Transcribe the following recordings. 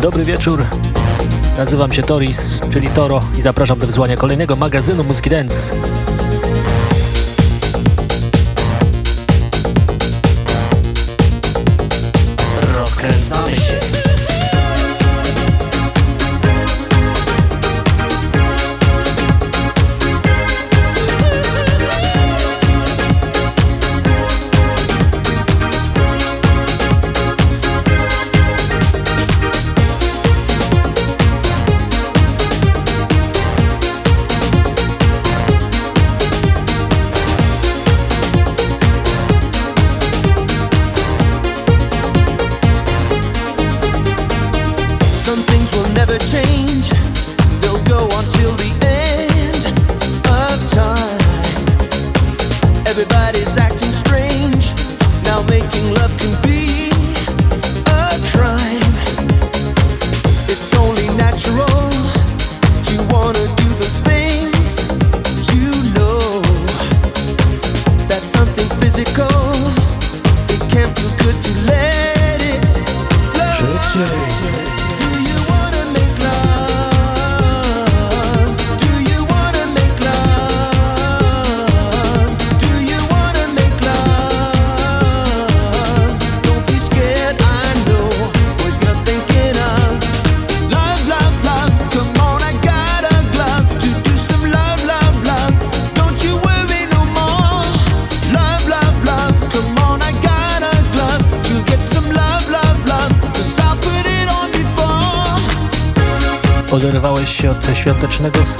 Dobry wieczór. Nazywam się Toris, czyli Toro i zapraszam do wysłania kolejnego magazynu Muzyki Dance.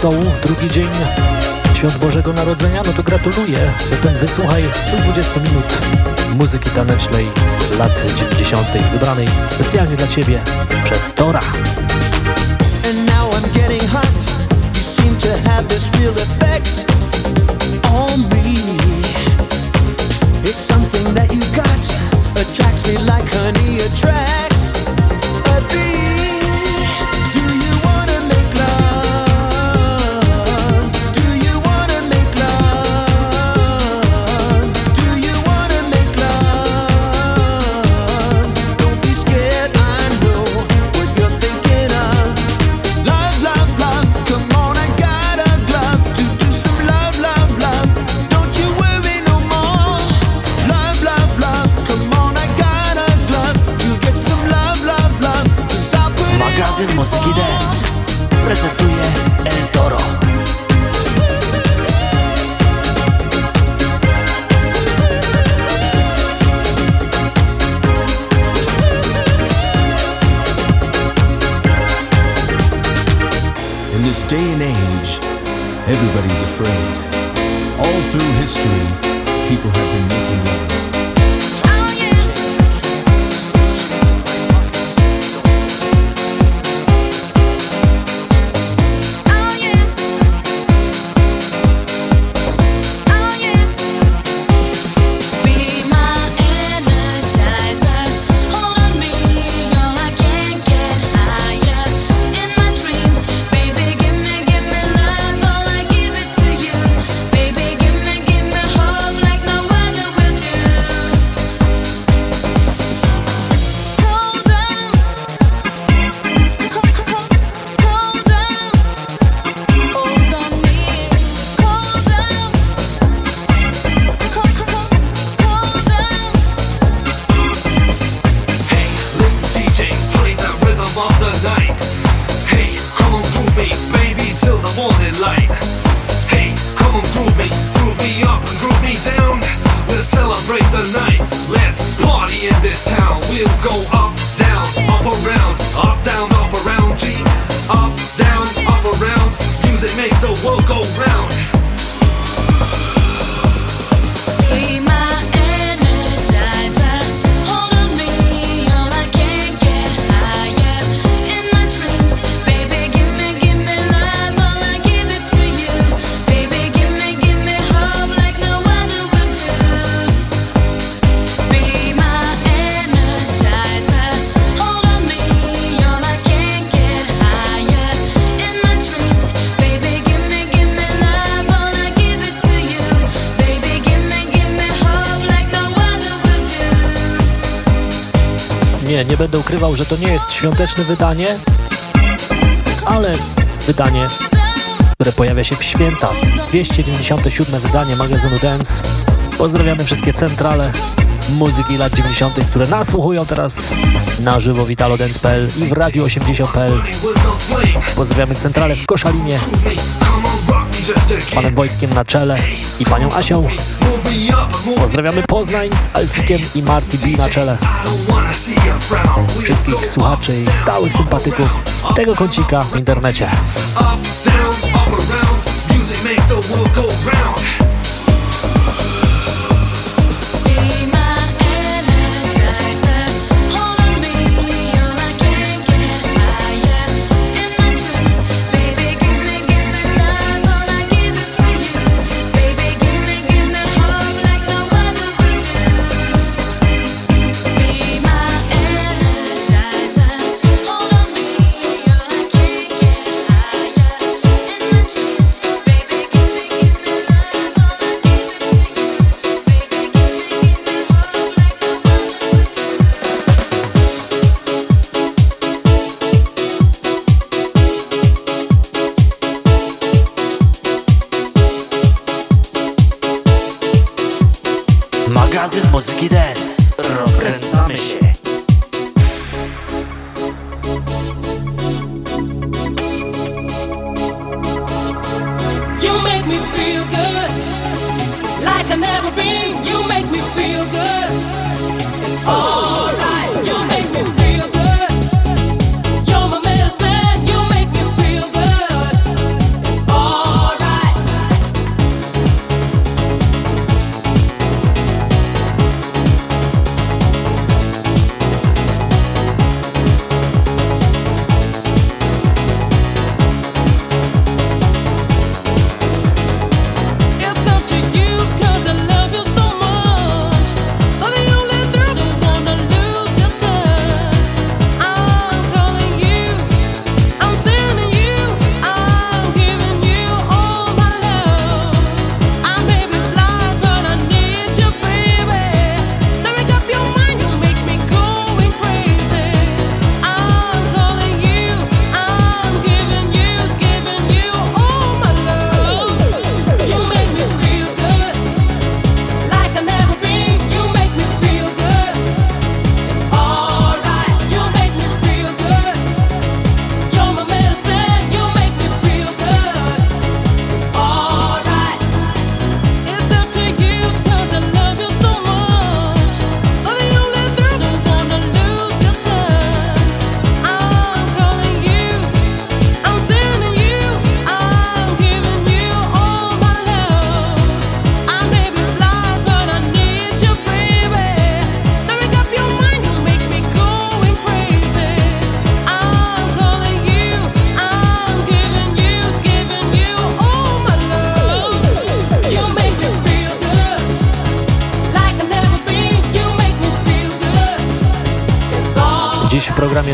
Stołu drugi dzień Świąt Bożego Narodzenia, no to gratuluję. Zatem wysłuchaj 120 minut muzyki tanecznej lat 90. wybranej specjalnie dla Ciebie przez Tora. And now I'm getting hot. You seem to have this real effect on me. It's something that you got attracts me like honey attracts. Everybody's afraid. All through history, people have been making love. Ukrywał, że to nie jest świąteczne wydanie, ale wydanie, które pojawia się w święta. 297 wydanie magazynu Dance. Pozdrawiamy wszystkie centrale muzyki lat 90., które nasłuchują teraz na żywo w italodance.pl i w Radio 80.pl. Pozdrawiamy centralę w Koszalinie, panem Wojtkiem na czele i panią Asią. Pozdrawiamy Poznań z Alfikiem i Marty B na czele. Wszystkich słuchaczy i stałych sympatyków tego kącika w internecie.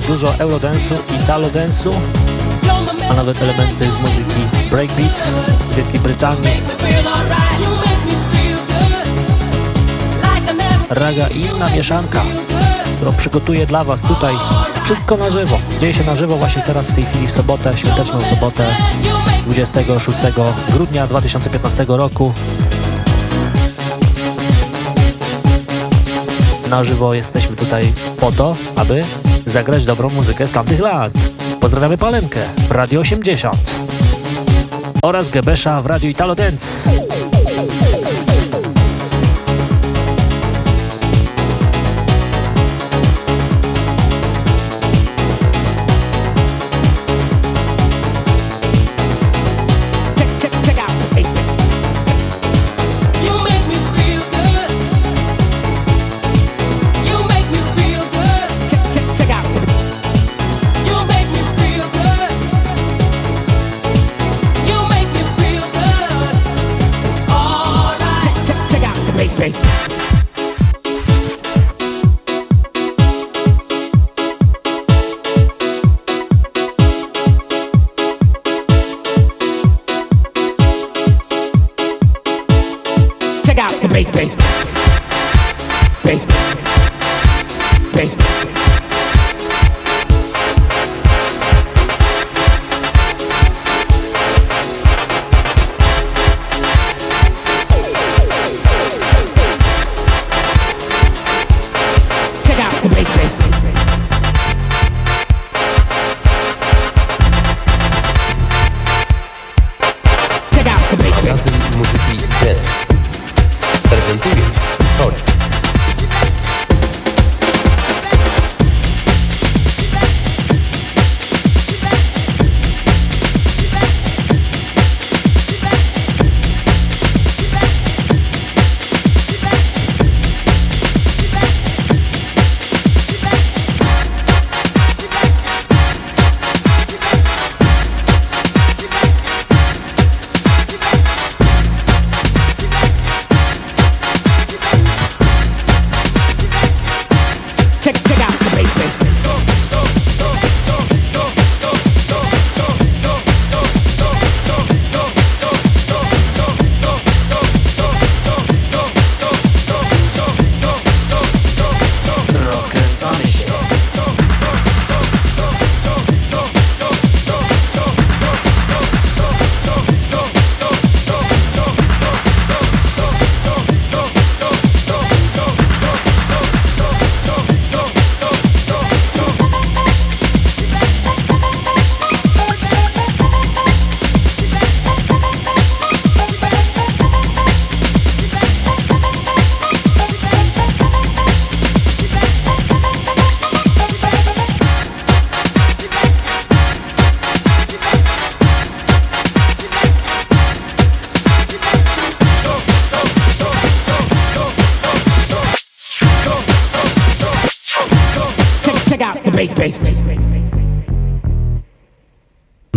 Programie dużo eurodance'u, italo-dance'u, a nawet elementy z muzyki breakbeat w Wielkiej Brytanii. Raga i inna mieszanka, którą przygotuję dla Was tutaj. Wszystko na żywo. Dzieje się na żywo właśnie teraz w tej chwili w sobotę, świąteczną sobotę 26 grudnia 2015 roku. Na żywo jesteśmy tutaj po to, aby zagrać dobrą muzykę z tamtych lat. Pozdrawiamy Palenkę w Radio 80 oraz Gebesza w Radio Italo Dance.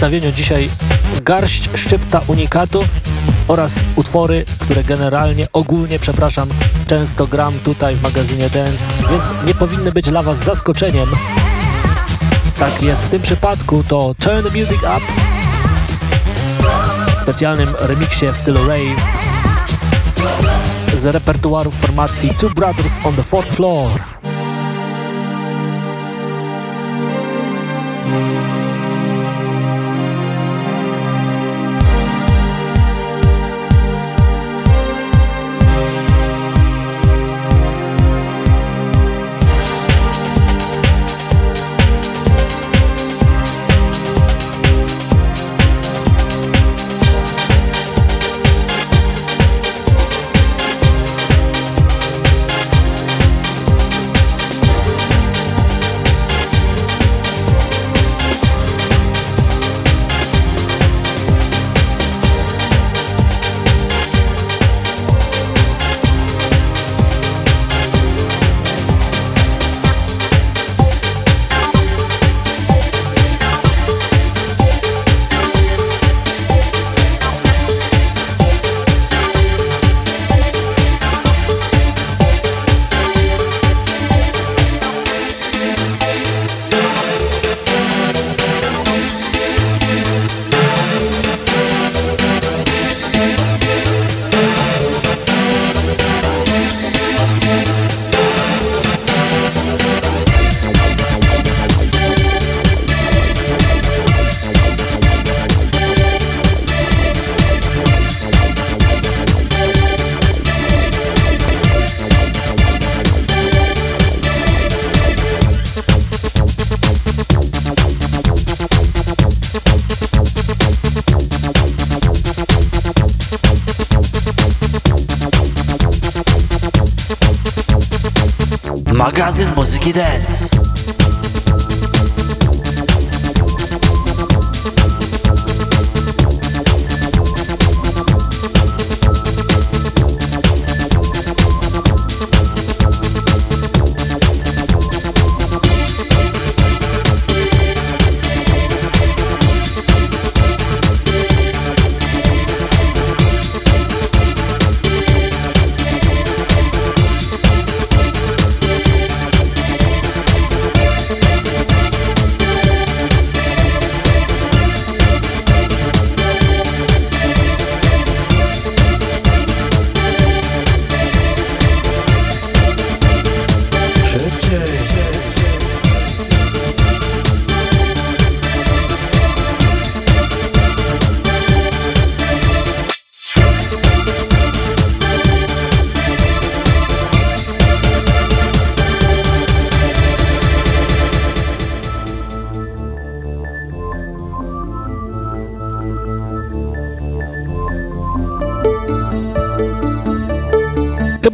Zestawieniu dzisiaj garść szczypta unikatów oraz utwory, które generalnie, ogólnie, przepraszam, często gram tutaj w magazynie Dance, więc nie powinny być dla Was zaskoczeniem. Tak jest w tym przypadku, to Turn the Music Up w specjalnym remiksie w stylu rave z repertuaru formacji Two Brothers on the Fourth Floor.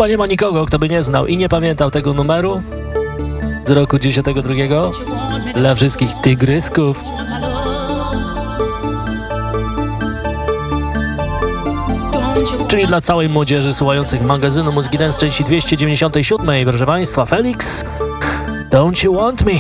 Nie ma nikogo, kto by nie znał i nie pamiętał tego numeru z roku 92 dla wszystkich tygrysków. Czyli dla całej młodzieży słuchających magazynu Muzyki Dance części 297, proszę Państwa, Felix, Don't You Want Me?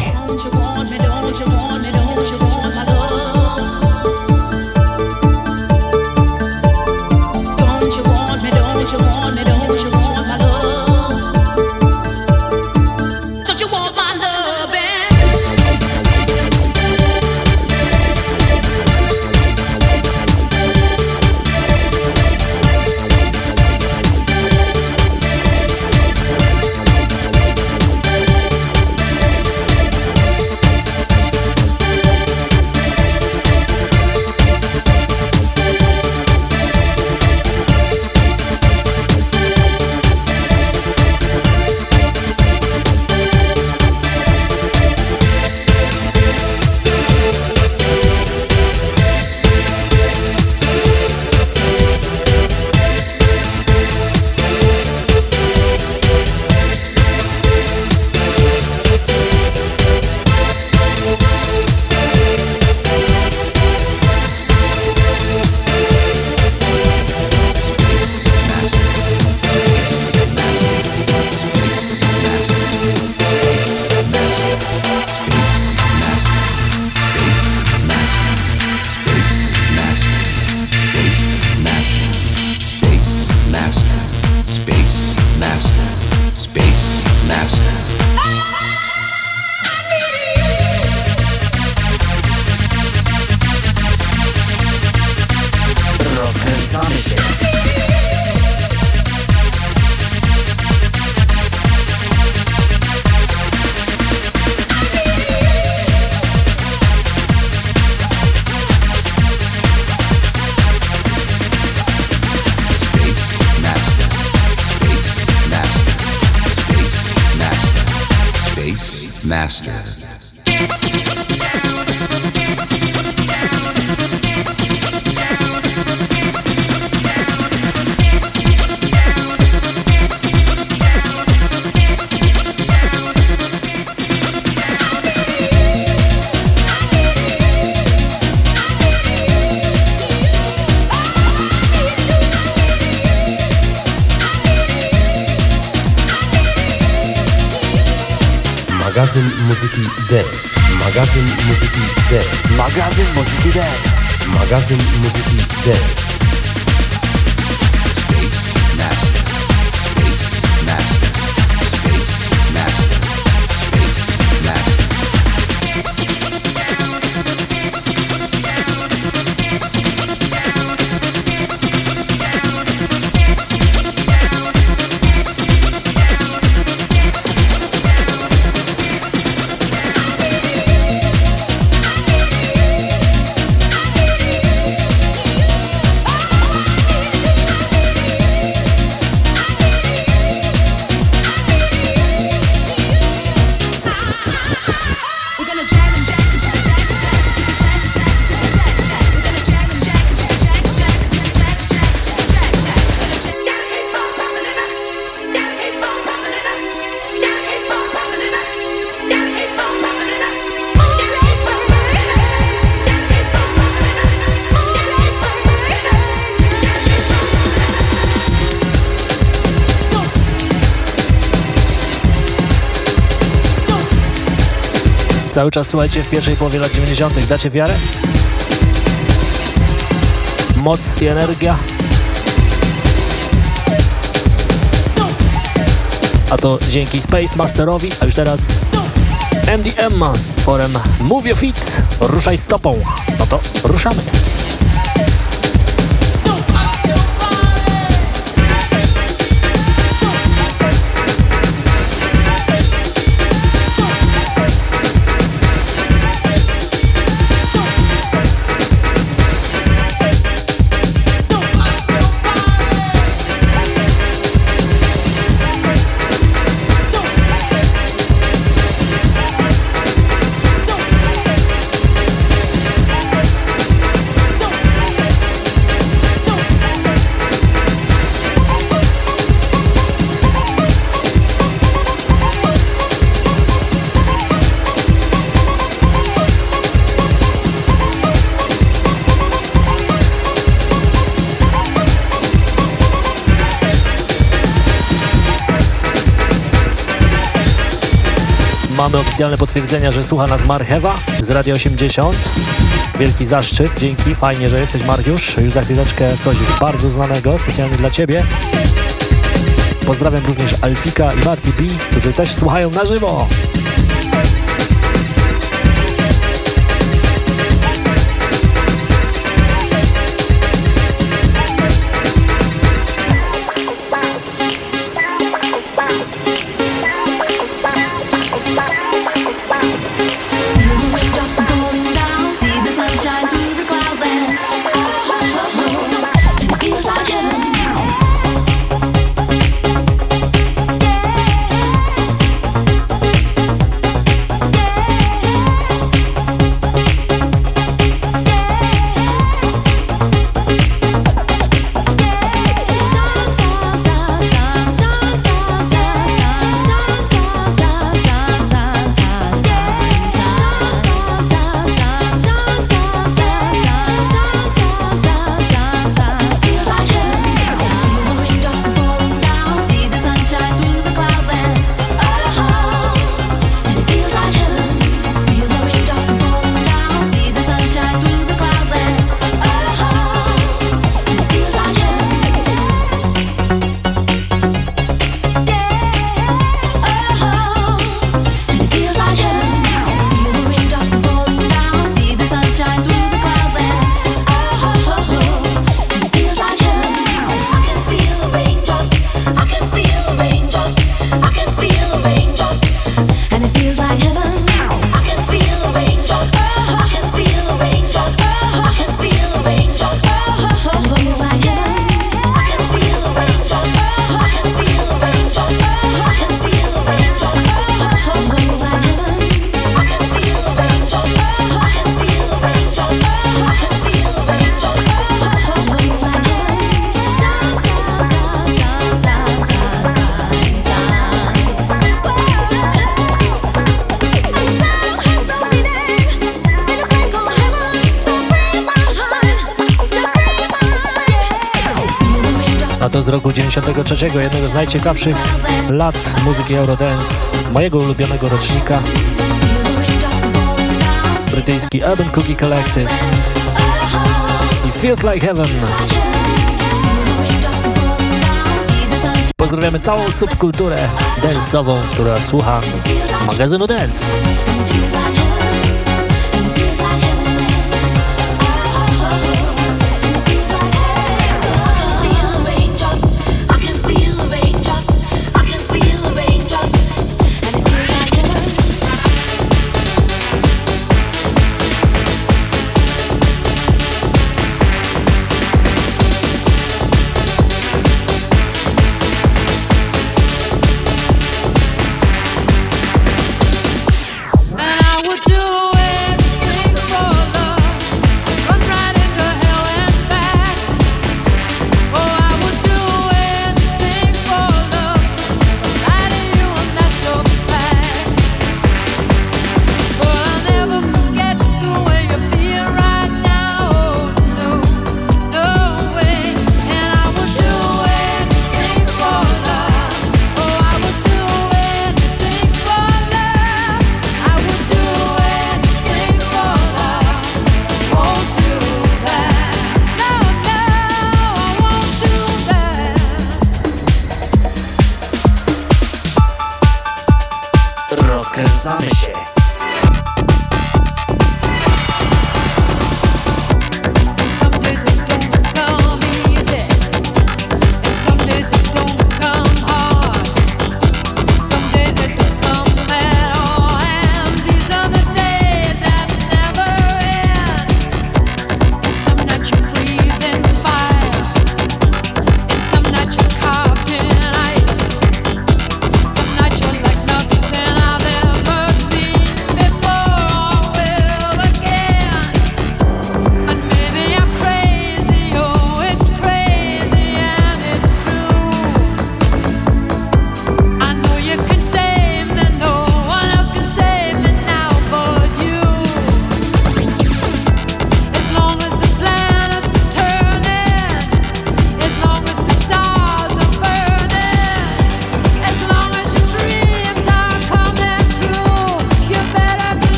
Cały czas słuchajcie w pierwszej połowie lat 90. Dacie wiarę? Moc i energia. A to dzięki Space Masterowi, a już teraz MDM z forem Move Your Feet. Ruszaj stopą. No to ruszamy. Mamy oficjalne potwierdzenia, że słucha nas Marchewa z Radio 80. Wielki zaszczyt, dzięki, fajnie, że jesteś Mariusz. Już za chwileczkę coś bardzo znanego, specjalnie dla Ciebie. Pozdrawiam również Alfika i Marty B, którzy też słuchają na żywo. 93, jednego z najciekawszych lat muzyki Eurodance, mojego ulubionego rocznika, brytyjski Urban Cookie Collective i Feels Like Heaven. Pozdrawiamy całą subkulturę dance'ową, która słucha magazynu Dance.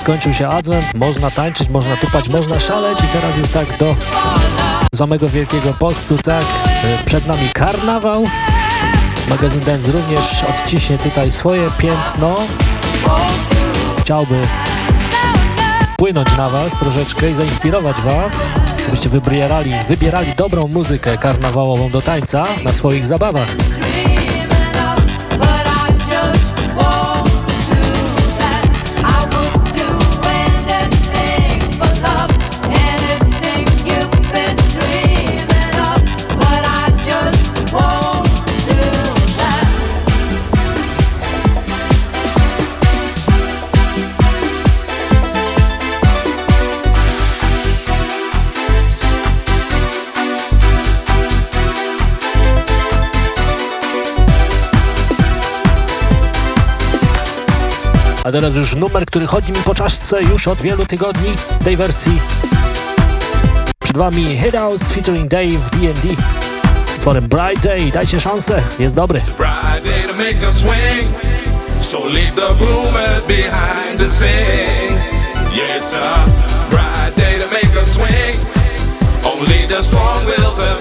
Skończył się adwent, można tańczyć, można tupać, można szaleć i teraz już tak do samego Wielkiego Postu, tak, przed nami karnawał. Magazyn Dance również odciśnie tutaj swoje piętno. Chciałby płynąć na Was troszeczkę i zainspirować Was, żebyście wybierali, wybierali dobrą muzykę karnawałową do tańca na swoich zabawach. Teraz już numer, który chodzi mi po czaszce już od wielu tygodni tej wersji. Przed Wami Hit House featuring Dave D&D z tworem Bright Day. Dajcie szansę, jest dobry. So leave the rumors behind. Yeah, it's a bright day to make a swing. Only the strong will survive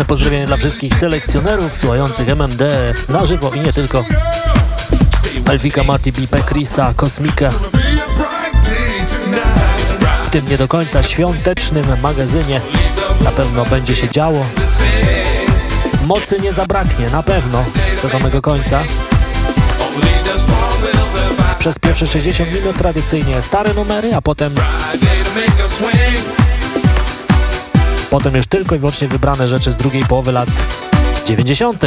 Serdeczne pozdrowienie dla wszystkich selekcjonerów słuchających MMD na żywo i nie tylko. Elfika, Marty B, Pekrisa, Kosmika. W tym nie do końca świątecznym magazynie na pewno będzie się działo. Mocy nie zabraknie, na pewno, do samego końca. Przez pierwsze 60 minut tradycyjnie stare numery, a potem potem już tylko i wyłącznie wybrane rzeczy z drugiej połowy lat 90.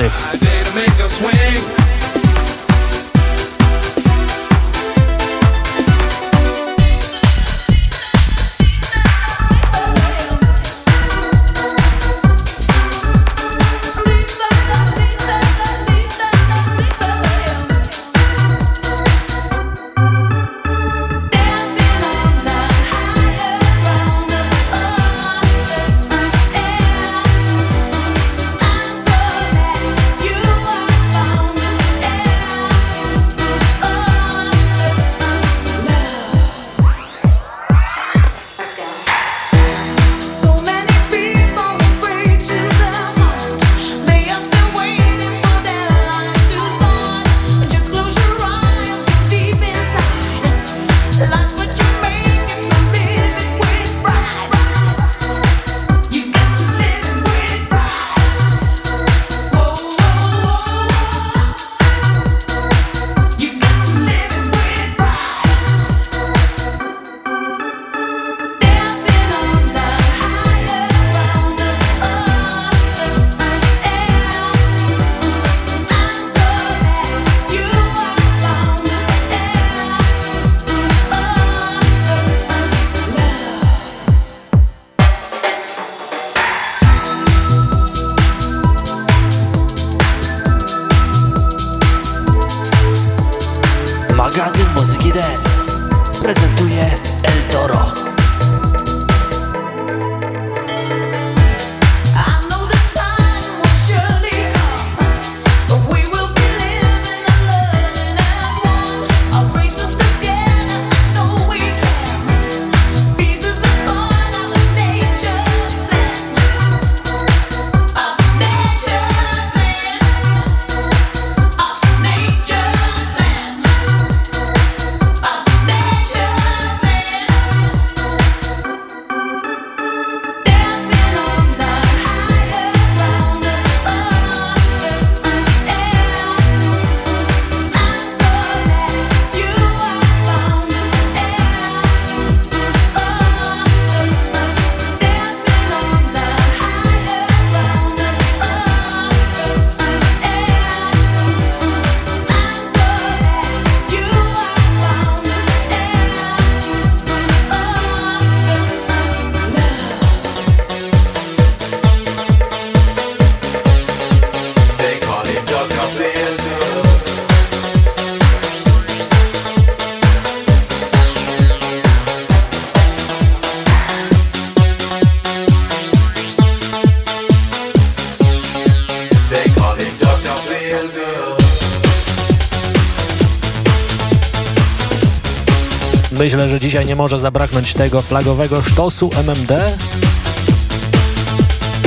dzisiaj nie może zabraknąć tego flagowego sztosu MMD,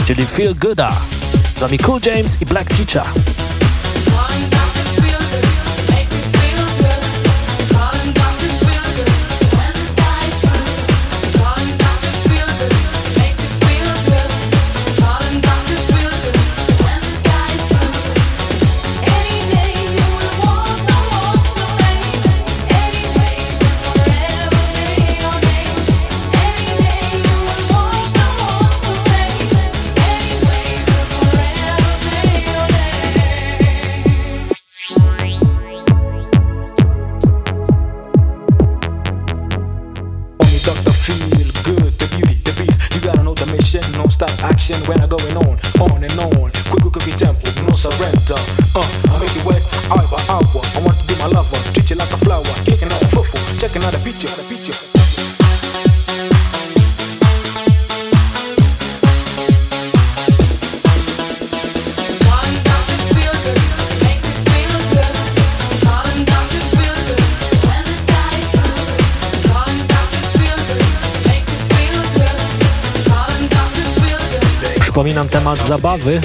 czyli Feel Gooda. Z nami Cool James i Black Teacher. Zabawy,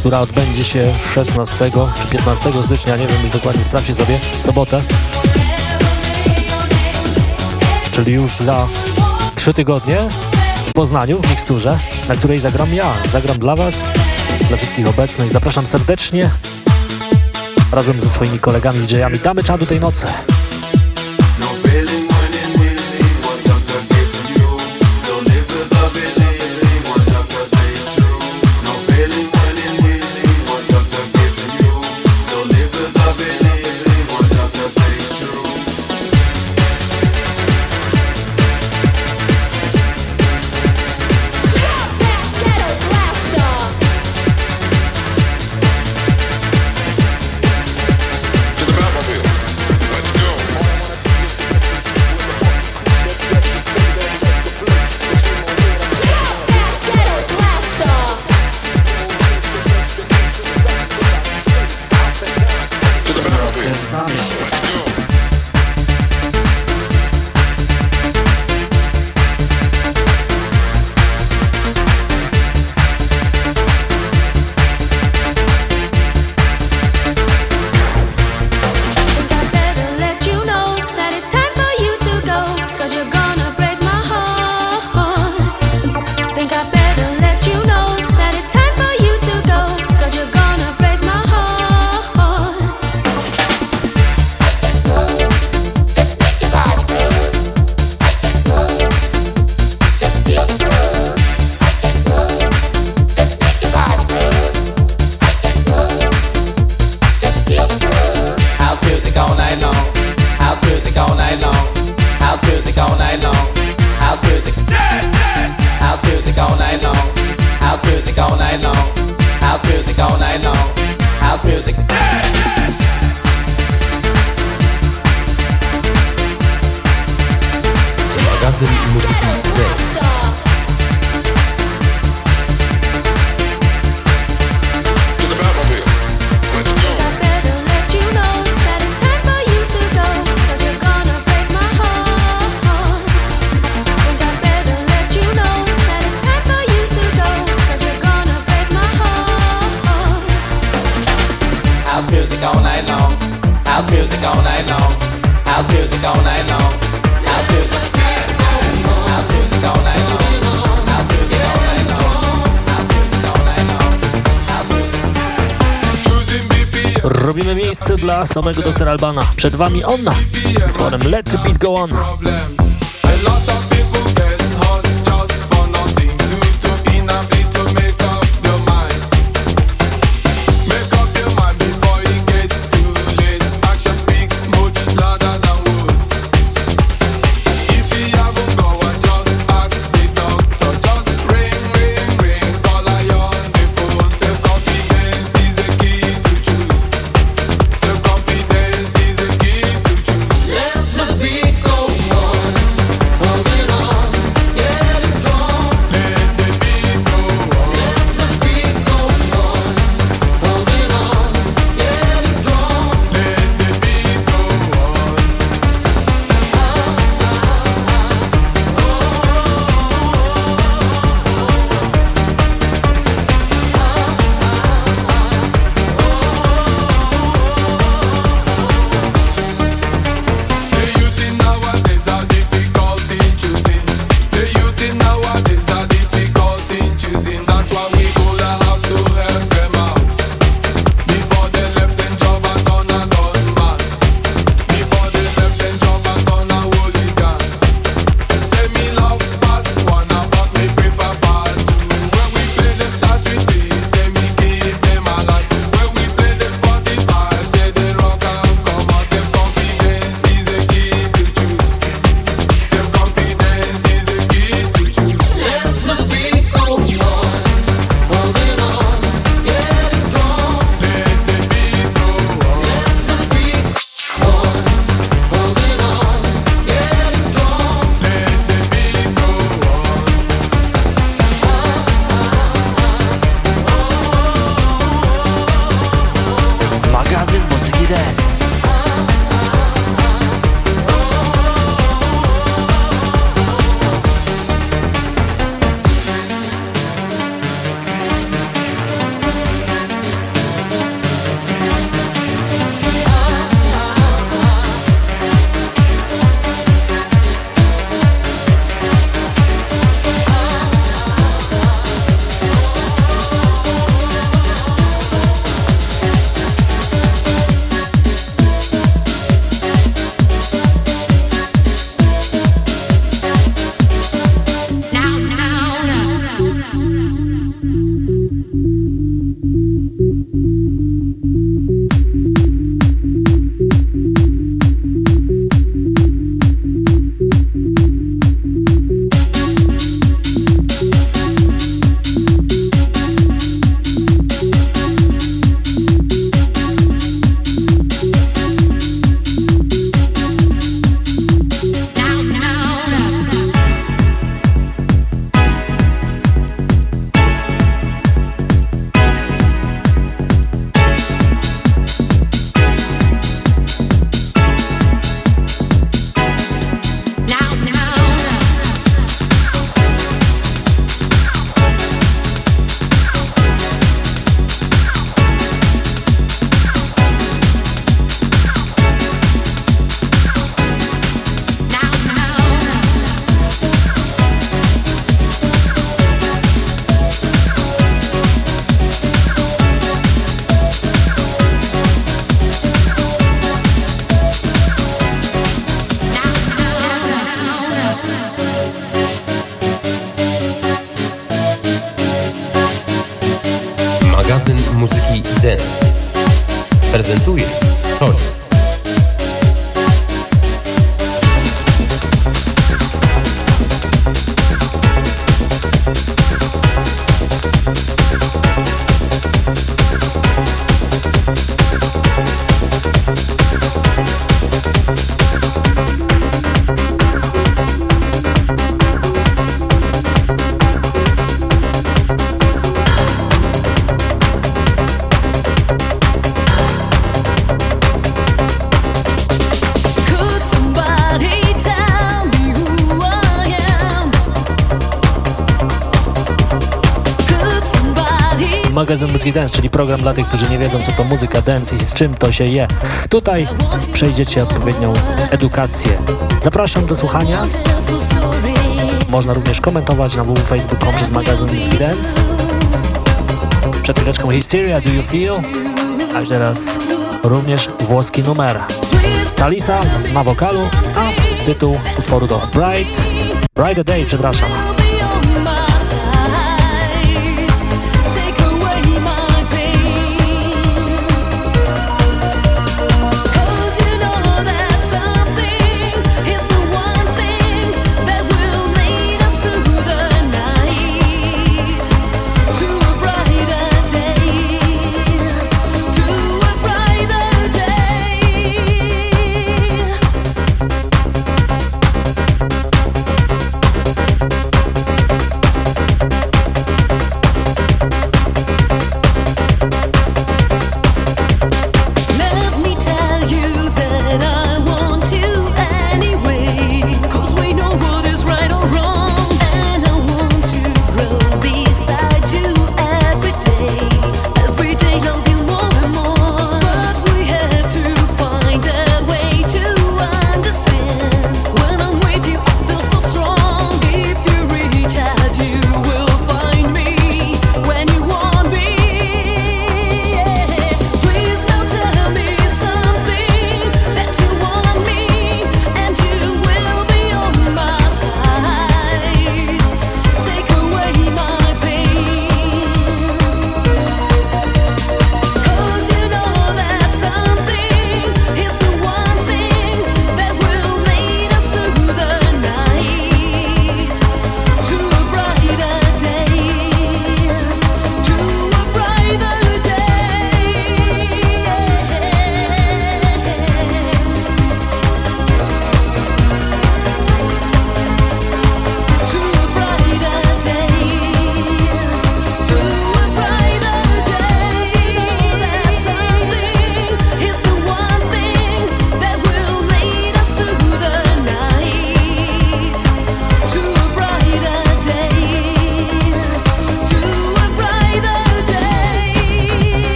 która odbędzie się 16 czy 15 stycznia, nie wiem już dokładnie, sprawdźcie sobie, sobotę. Czyli już za 3 tygodnie w Poznaniu, w miksturze, na której zagram ja. Zagram dla Was, dla wszystkich obecnych. Zapraszam serdecznie razem ze swoimi kolegami DJ-ami. Damy czadu tej nocy. Samego doktora Albana. Przed wami On. Let the beat go on. Dance, czyli program dla tych, którzy nie wiedzą, co to muzyka dance i z czym to się je. Tutaj przejdziecie odpowiednią edukację. Zapraszam do słuchania. Można również komentować na www.facebook.com przez magazyn Muzyki Dance. Przed chwileczką Hysteria, Do You Feel? A teraz również włoski numer. Talisa na wokalu, a tytuł utworu to Bright, Bright Day, przepraszam.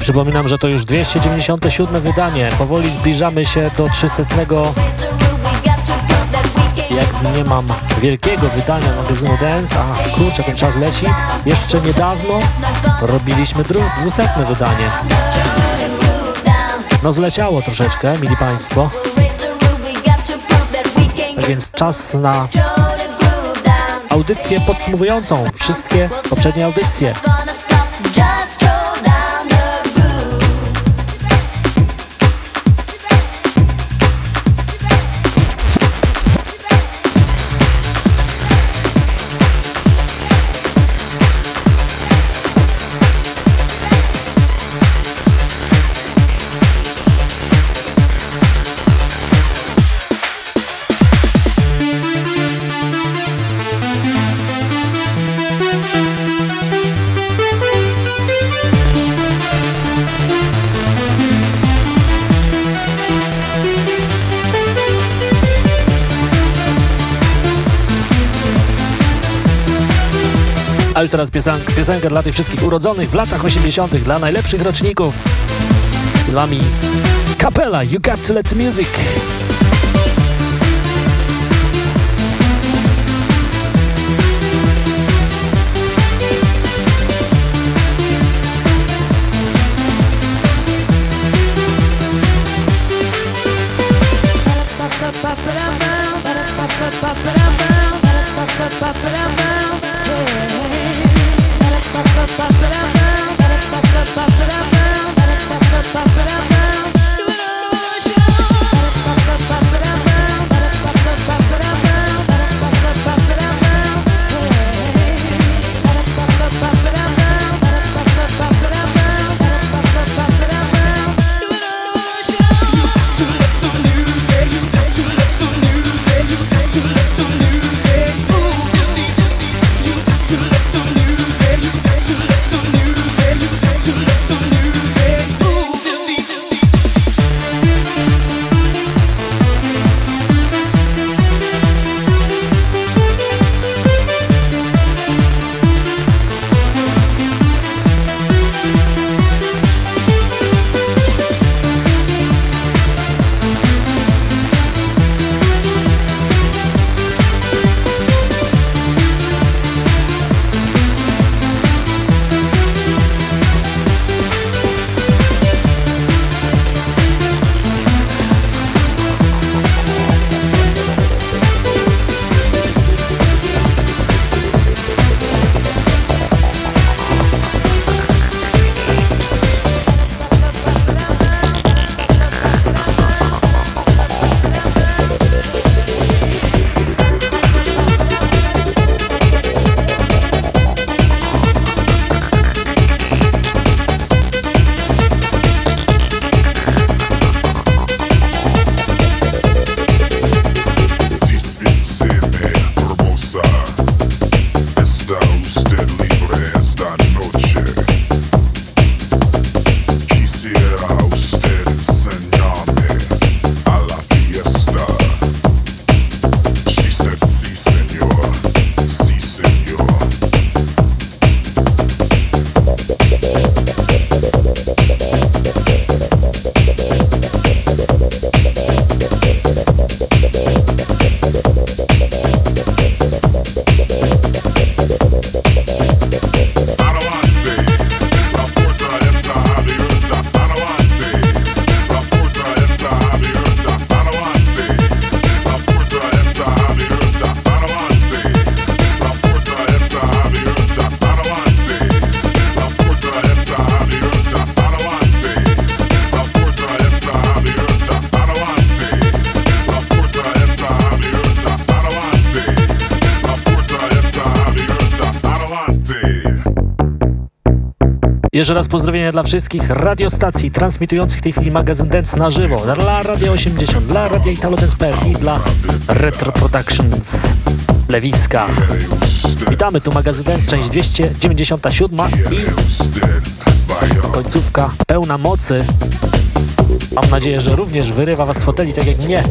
Przypominam, że to już 297 wydanie. Powoli zbliżamy się do 300. Jak nie mam wielkiego wydania magazynu Dance, a kurczę, ten czas leci. Jeszcze niedawno robiliśmy 200 wydanie. No zleciało troszeczkę, mili Państwo. Tak więc czas na audycję podsumowującą wszystkie poprzednie audycje. Ale teraz piosenka, piosenka dla tych wszystkich urodzonych w latach 80., dla najlepszych roczników. Z wami kapela You Got to Let Music. Jeszcze raz pozdrowienia dla wszystkich radiostacji transmitujących w tej chwili magazyn Dance na żywo. Dla Radio 80, dla Radia Italo Dance i dla Retro Productions Lewiska. Witamy, tu magazyn Dance, część 297 i końcówka pełna mocy. Mam nadzieję, że również wyrywa was z foteli, tak jak mnie.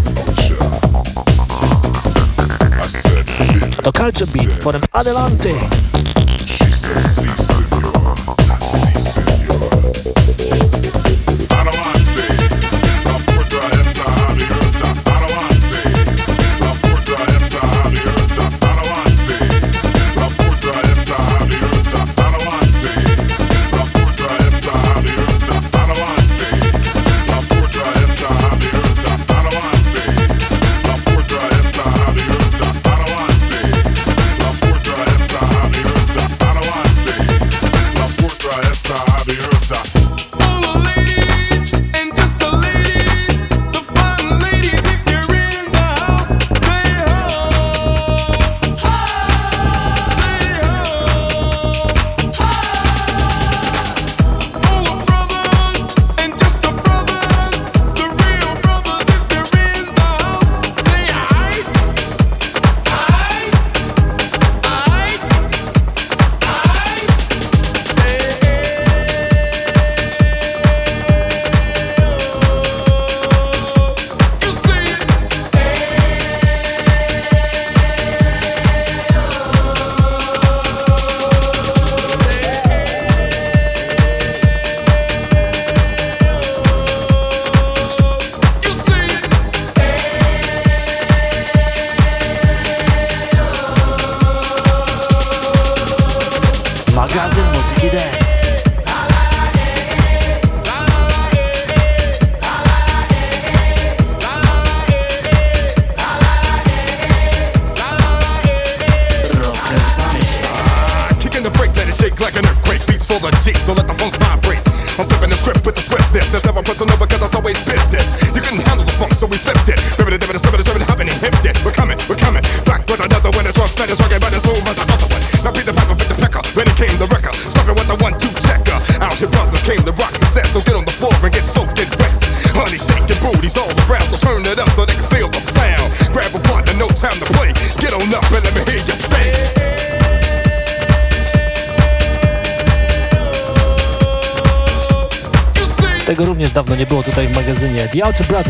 To Culture Beat, potem Adelante. Thank you.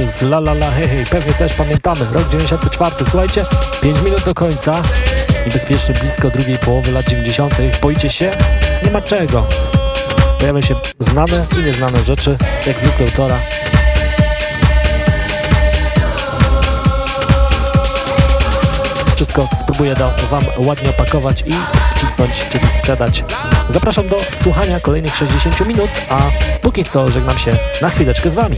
z La La La Hej Hej, pewnie też pamiętamy, rok 94, słuchajcie, 5 minut do końca, niebezpiecznie blisko drugiej połowy lat 90., boicie się? Nie ma czego, pojawią się znane i nieznane rzeczy, jak zwykle autora, wszystko spróbuję do Wam ładnie opakować i wcisnąć, czyli sprzedać. Zapraszam do słuchania kolejnych 60 minut, a póki co żegnam się na chwileczkę z Wami.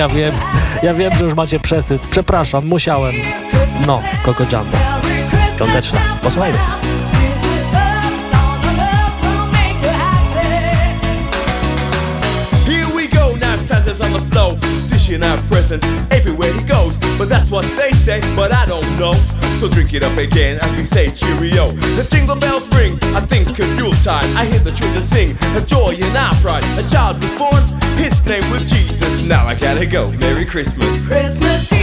Ja wiem, ja wiem, że już macie przesyt. Przepraszam, musiałem. No, Coco Jumbo. Piąteczna. Posłuchajmy. Santa's on the floor, dishing out presents everywhere he goes. But that's what they say, but I don't know. So drink it up again as we say cheerio. The jingle bells ring, I think of Yuletide. I hear the children sing, a joy in our pride. A child was born, his name was Jesus. Now I gotta go. Merry Christmas. Christmas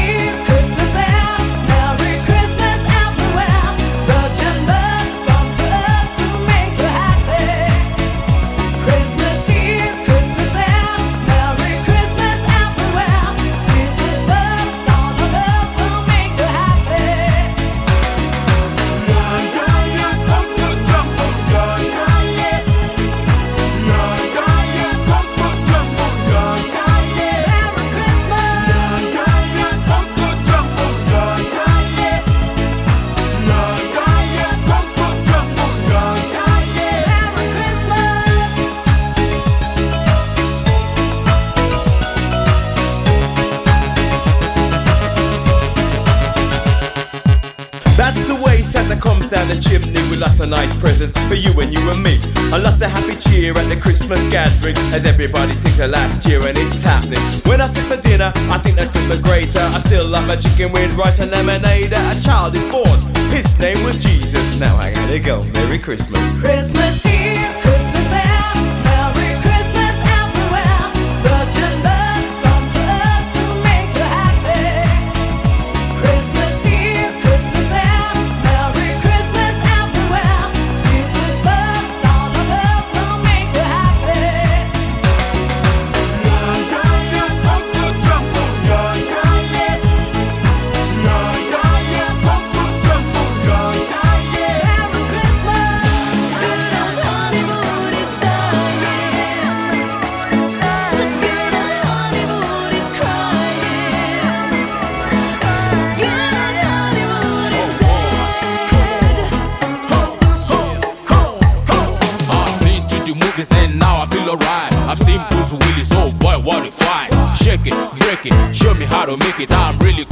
of nice presents for you and you and me. And lots of happy cheer at the Christmas gathering as everybody thinks of last year and it's happening. When I sit for dinner, I think that Christmas greater. I still like my chicken with rice and lemonade. A child is born, his name was Jesus. Now I gotta go. Merry Christmas. Christmas here, make it. I'm really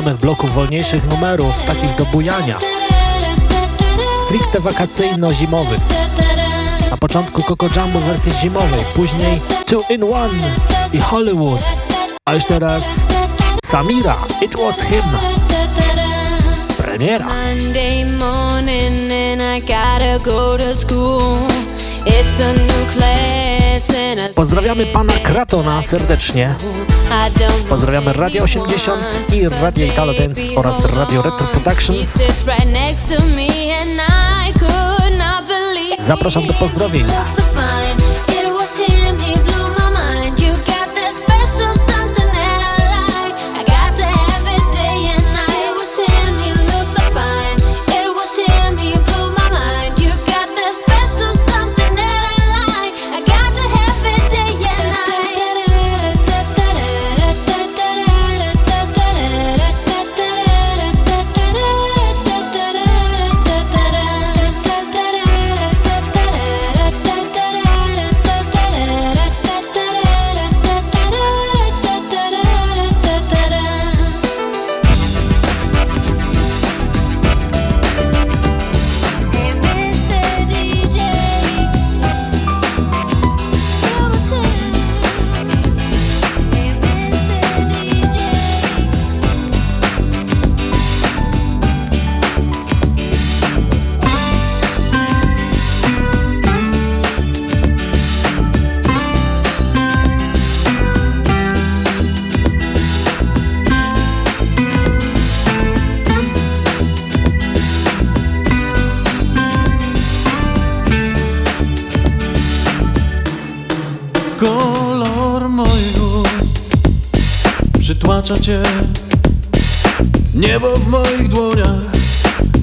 samych bloków wolniejszych numerów, takich do bujania. Stricte wakacyjno-zimowych. Na początku Coco Jumbo w wersji zimowej, później Two in One i Hollywood, a już teraz Samira, It Was Him. Premiera. Monday morning and I gotta go to school. It's a new class. Pozdrawiamy pana Kratona serdecznie. Pozdrawiamy Radio 80 i Radio Italo Dance oraz Radio Retro Productions. Zapraszam do pozdrowienia.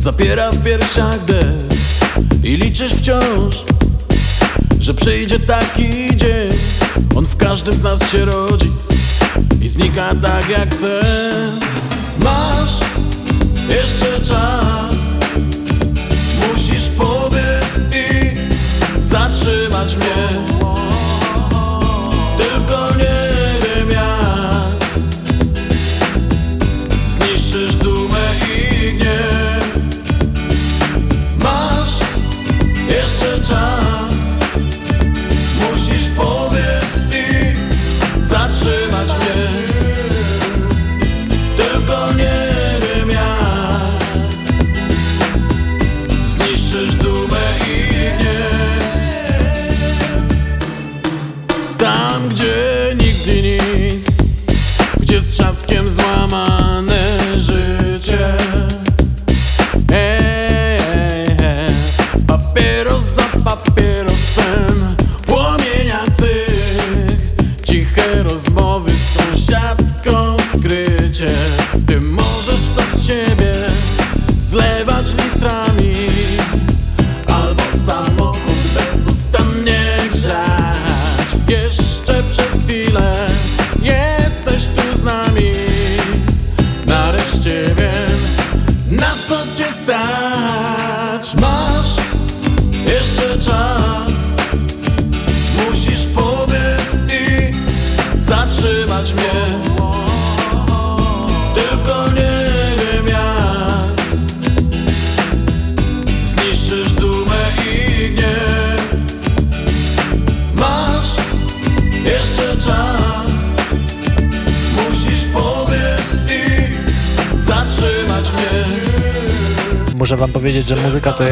Zapiera w piersiach deszcz I liczysz wciąż Że przyjdzie taki dzień. On w każdym z nas się rodzi I znika tak jak chce Masz jeszcze czas.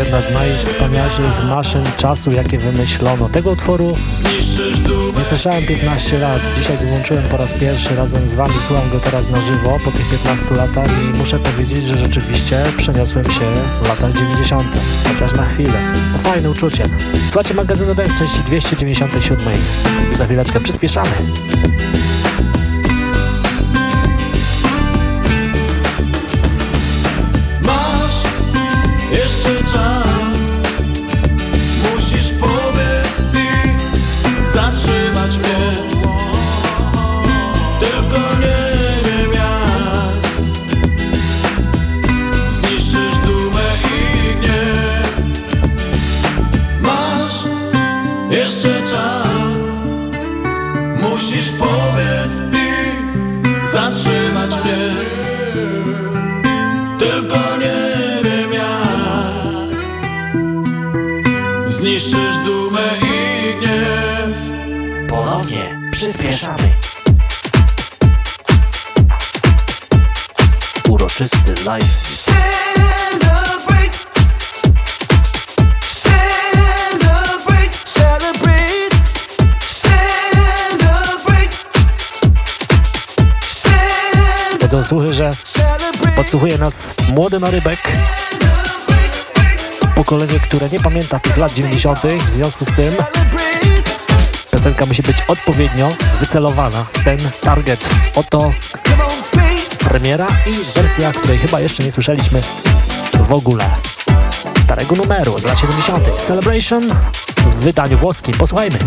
Jedna z najwspanialszych maszyn czasu, jakie wymyślono. Tego utworu nie słyszałem 15 lat. Dzisiaj wyłączyłem po raz pierwszy razem z wami, słucham go teraz na żywo po tych 15 latach i muszę powiedzieć, że rzeczywiście przeniosłem się w latach 90. Chociaż na chwilę. Fajne uczucie. Słuchajcie magazynu Dance części 297. Już za chwileczkę przyspieszamy. Przyspieszamy. Uroczysty live. Celebrate. Celebrate. Celebrate. Celebrate. Chodzą słuchy, że podsłuchuje nas młody Norybek. Pokolenie, które nie pamięta tych lat 90. W związku z tym piosenka musi być odpowiednio wycelowana. Ten target. Oto premiera i wersja, której chyba jeszcze nie słyszeliśmy w ogóle. Starego numeru z lat 70. Celebration w wydaniu włoskim. Posłuchajmy.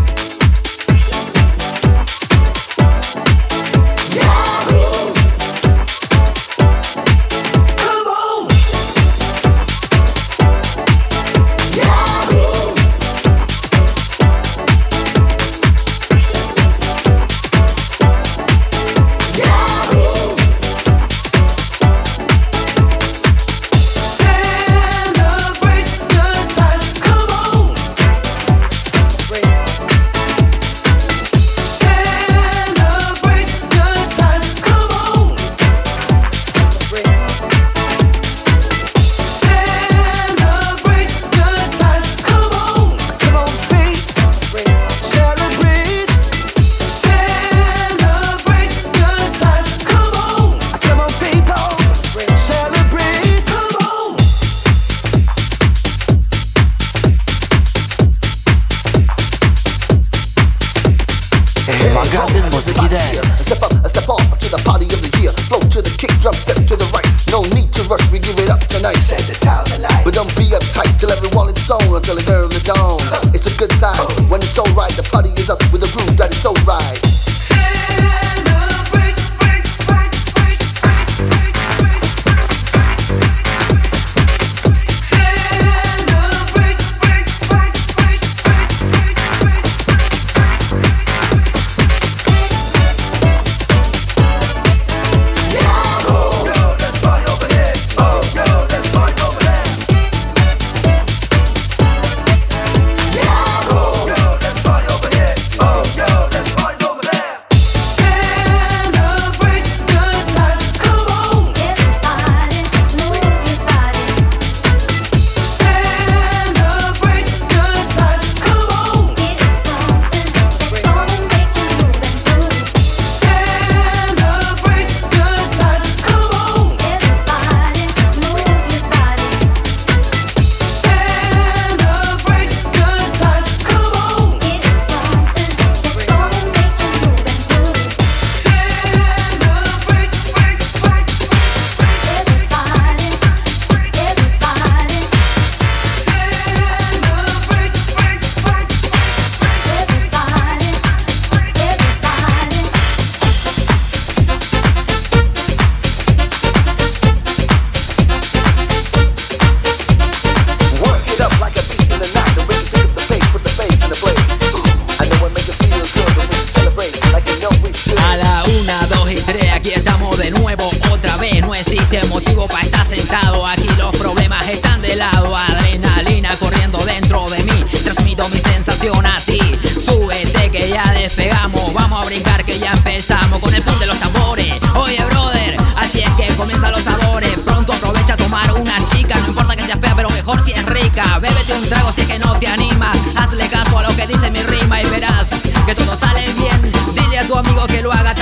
está sentado, aquí los problemas están de lado. Adrenalina corriendo dentro de mí, transmito mi sensación a ti. Súbete que ya despegamos, vamos a brincar que ya empezamos con el pun de los tambores. Oye, brother, así es que comienzan los sabores. Pronto aprovecha a tomar una chica, no importa que sea fea, pero mejor si es rica. Bébete un trago si es que no te anima, hazle caso a lo que dice mi rima y verás que todo sale bien. Dile a tu amigo que lo haga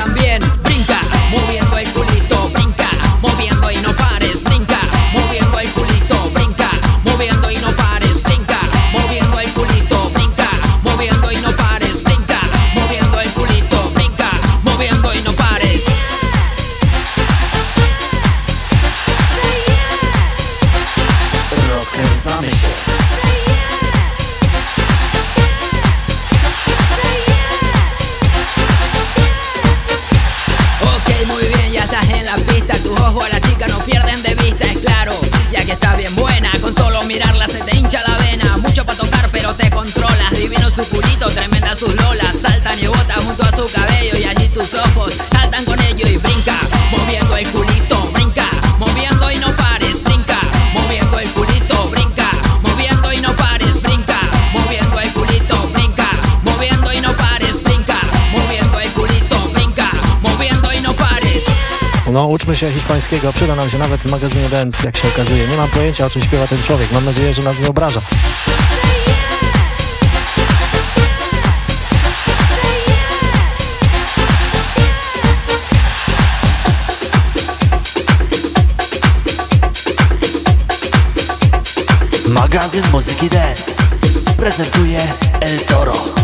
No, uczmy się hiszpańskiego, przyda nam się nawet w magazynie Dance, jak się okazuje. Nie mam pojęcia, o czym śpiewa ten człowiek. Mam nadzieję, że nas nie obraża. Magazyn Muzyki Dance prezentuje El Toro.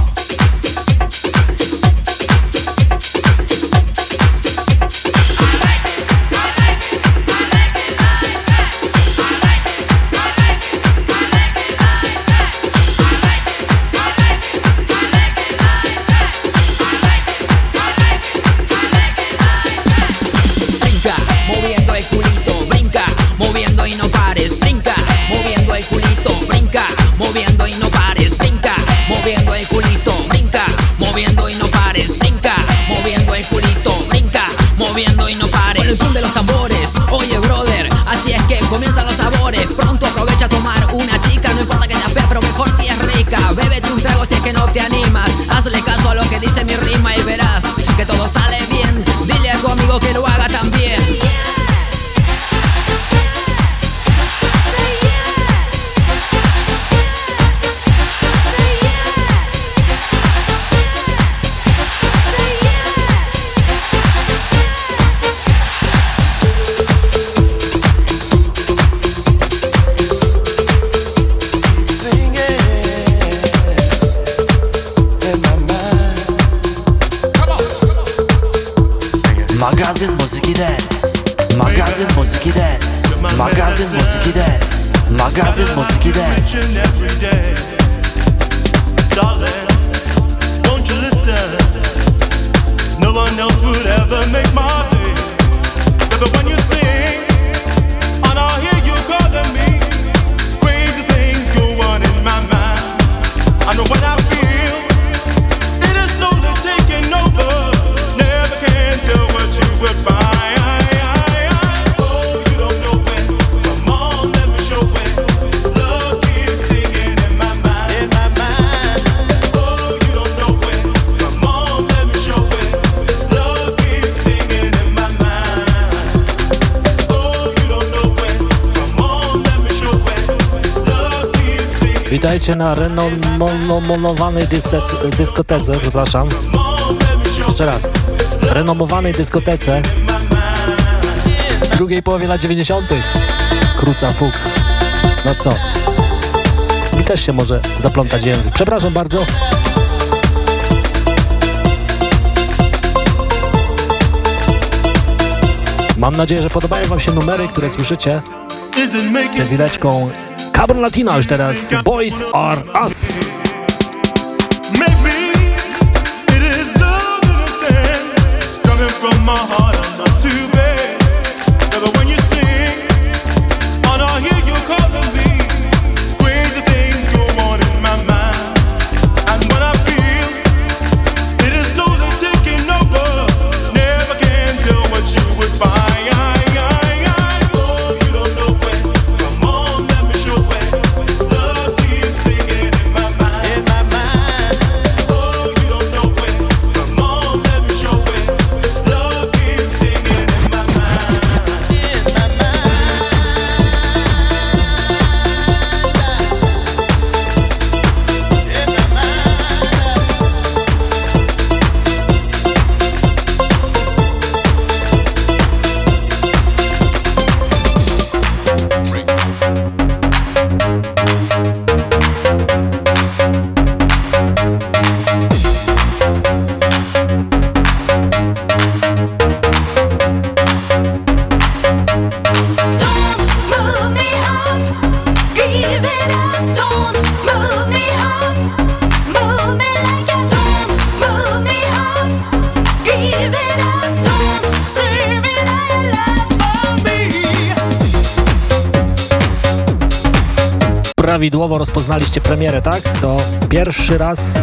Witajcie na renomowanej dyskotece, przepraszam. Jeszcze raz. Renomowanej dyskotece w drugiej połowie lat 90. Kruca Fuchs. No co? Mi też się może zaplątać język. Przepraszam bardzo. Mam nadzieję, że podobają Wam się numery, które słyszycie. Tę wideczką Carbon Latina ist das. Boys are us. Rozpoznaliście premierę, tak? To pierwszy raz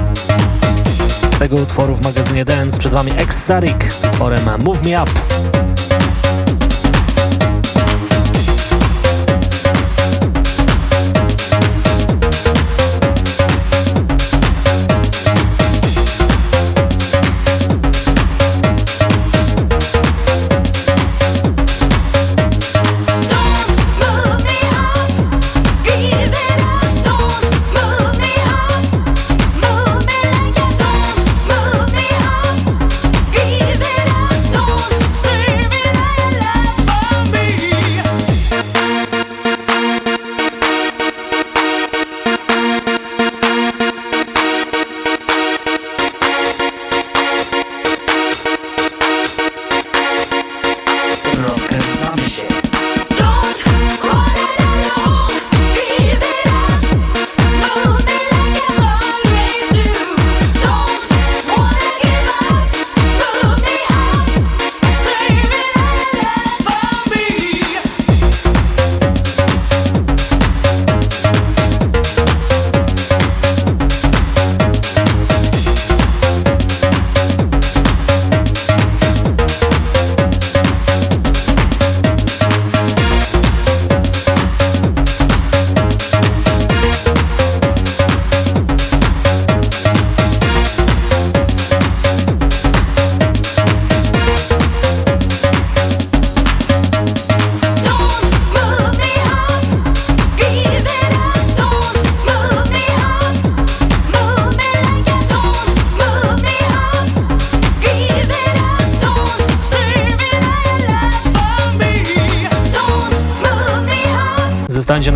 tego utworu w magazynie Dance. Przed Wami Exarik z utworem Move Me Up.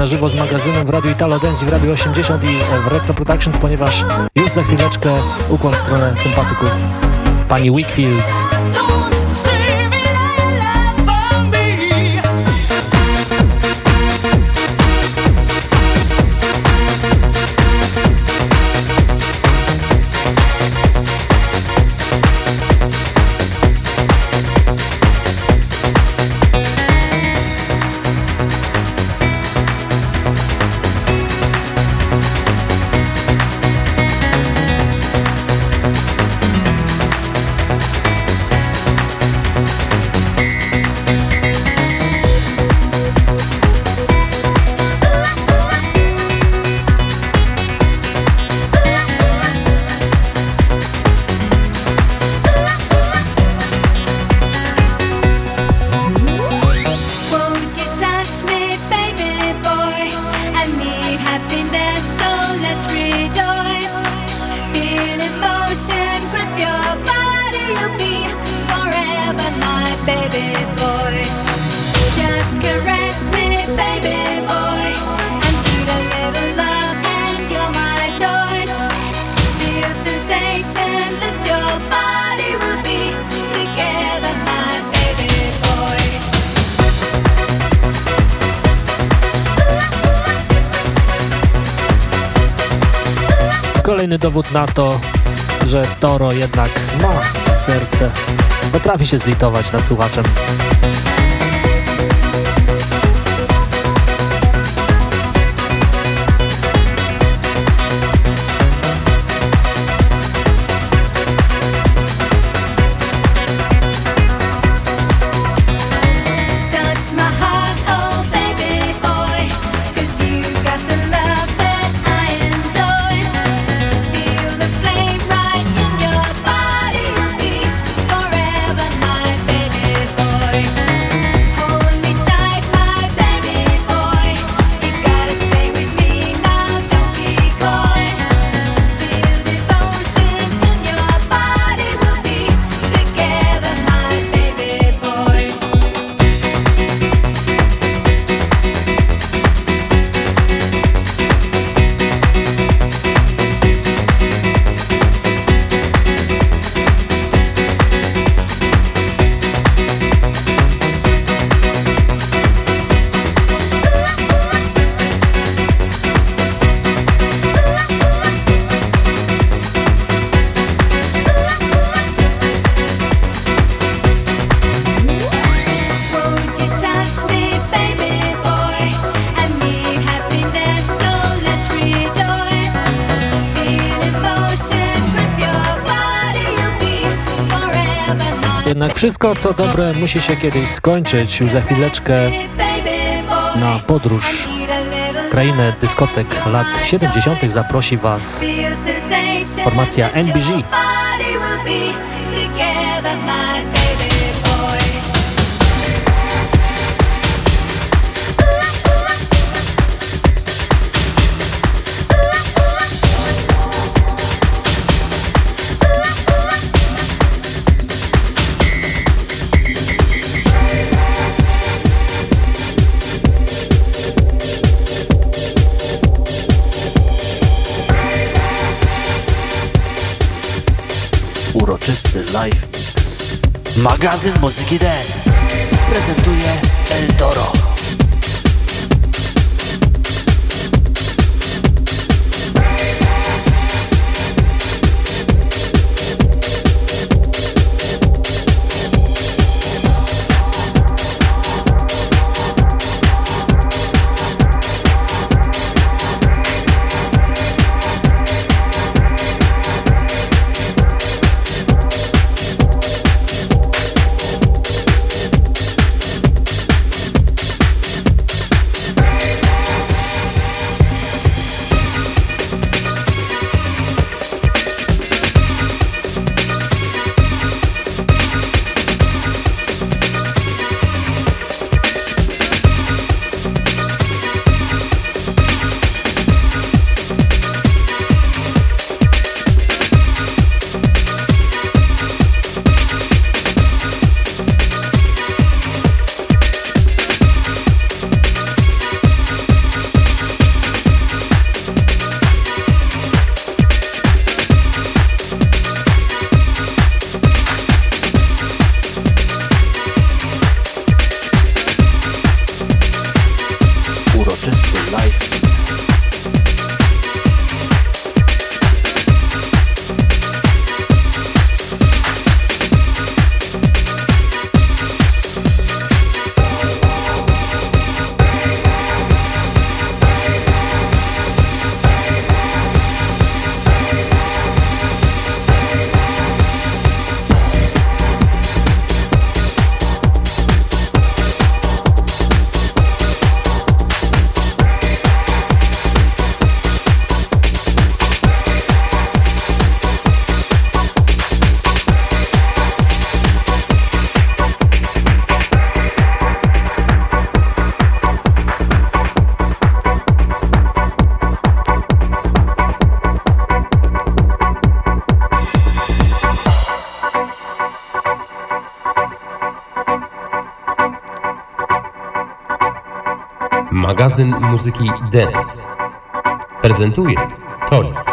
Na żywo z magazynem w Radio Italo Dance w Radio 80 i w Retro Productions, ponieważ już za chwileczkę ukłon w stronę sympatyków pani Wickfield. Na to, że Toro jednak ma serce. Potrafi się zlitować nad słuchaczem. Jednak wszystko, co dobre, musi się kiedyś skończyć. Już za chwileczkę na podróż krainę dyskotek lat 70. zaprosi Was formacja NBG. Uroczysty live mix. Magazyn Muzyki Dance prezentuje El Toro. Magazyn muzyki Dance prezentuje Tolis.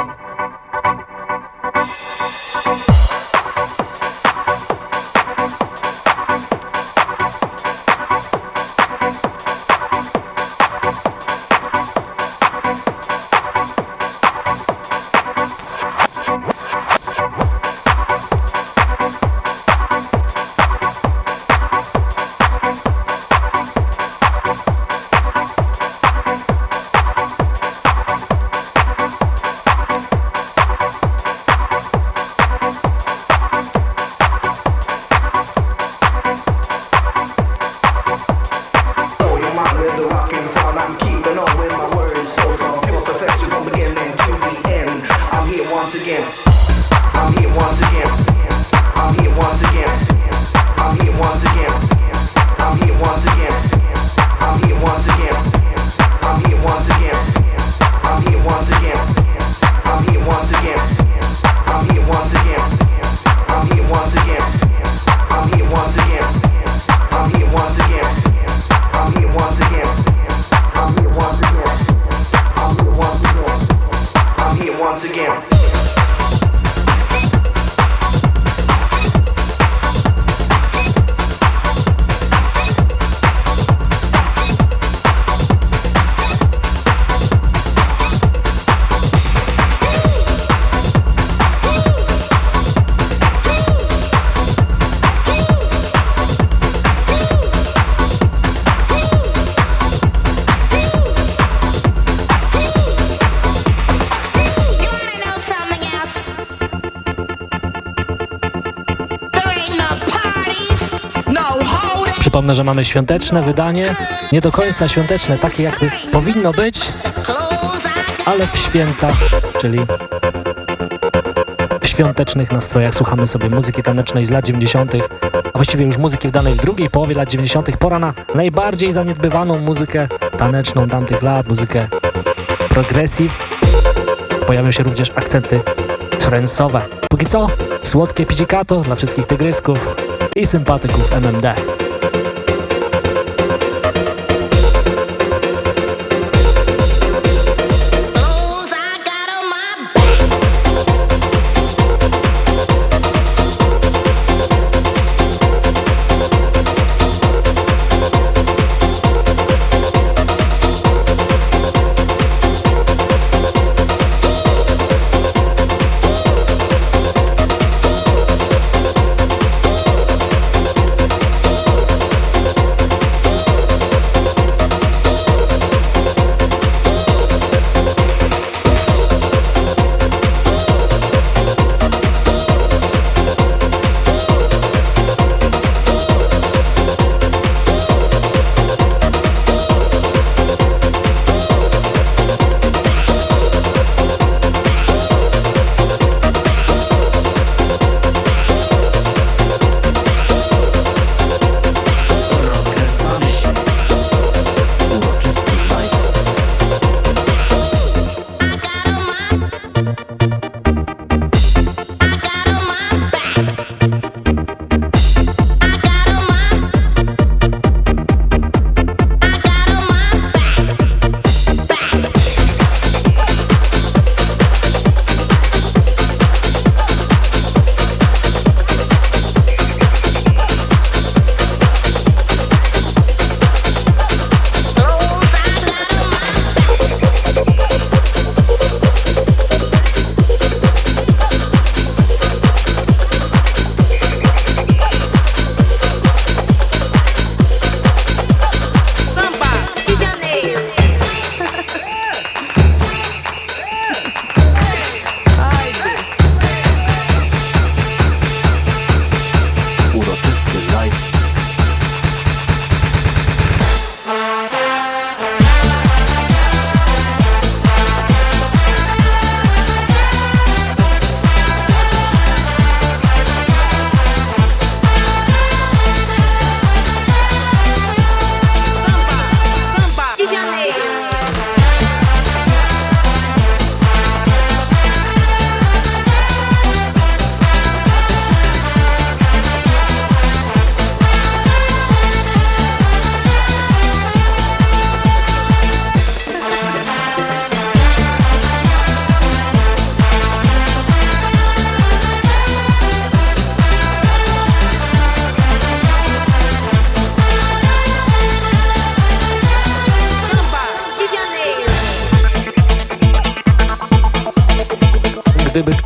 Przypomnę, że mamy świąteczne wydanie, nie do końca świąteczne, takie jakby powinno być, ale w świętach, czyli w świątecznych nastrojach słuchamy sobie muzyki tanecznej z lat 90., a właściwie już muzyki wdanej w drugiej połowie lat 90. Pora na najbardziej zaniedbywaną muzykę taneczną tamtych lat, muzykę progressive. Pojawią się również akcenty trensowe. Póki co, słodkie pizzicato dla wszystkich tygrysków i sympatyków MMD.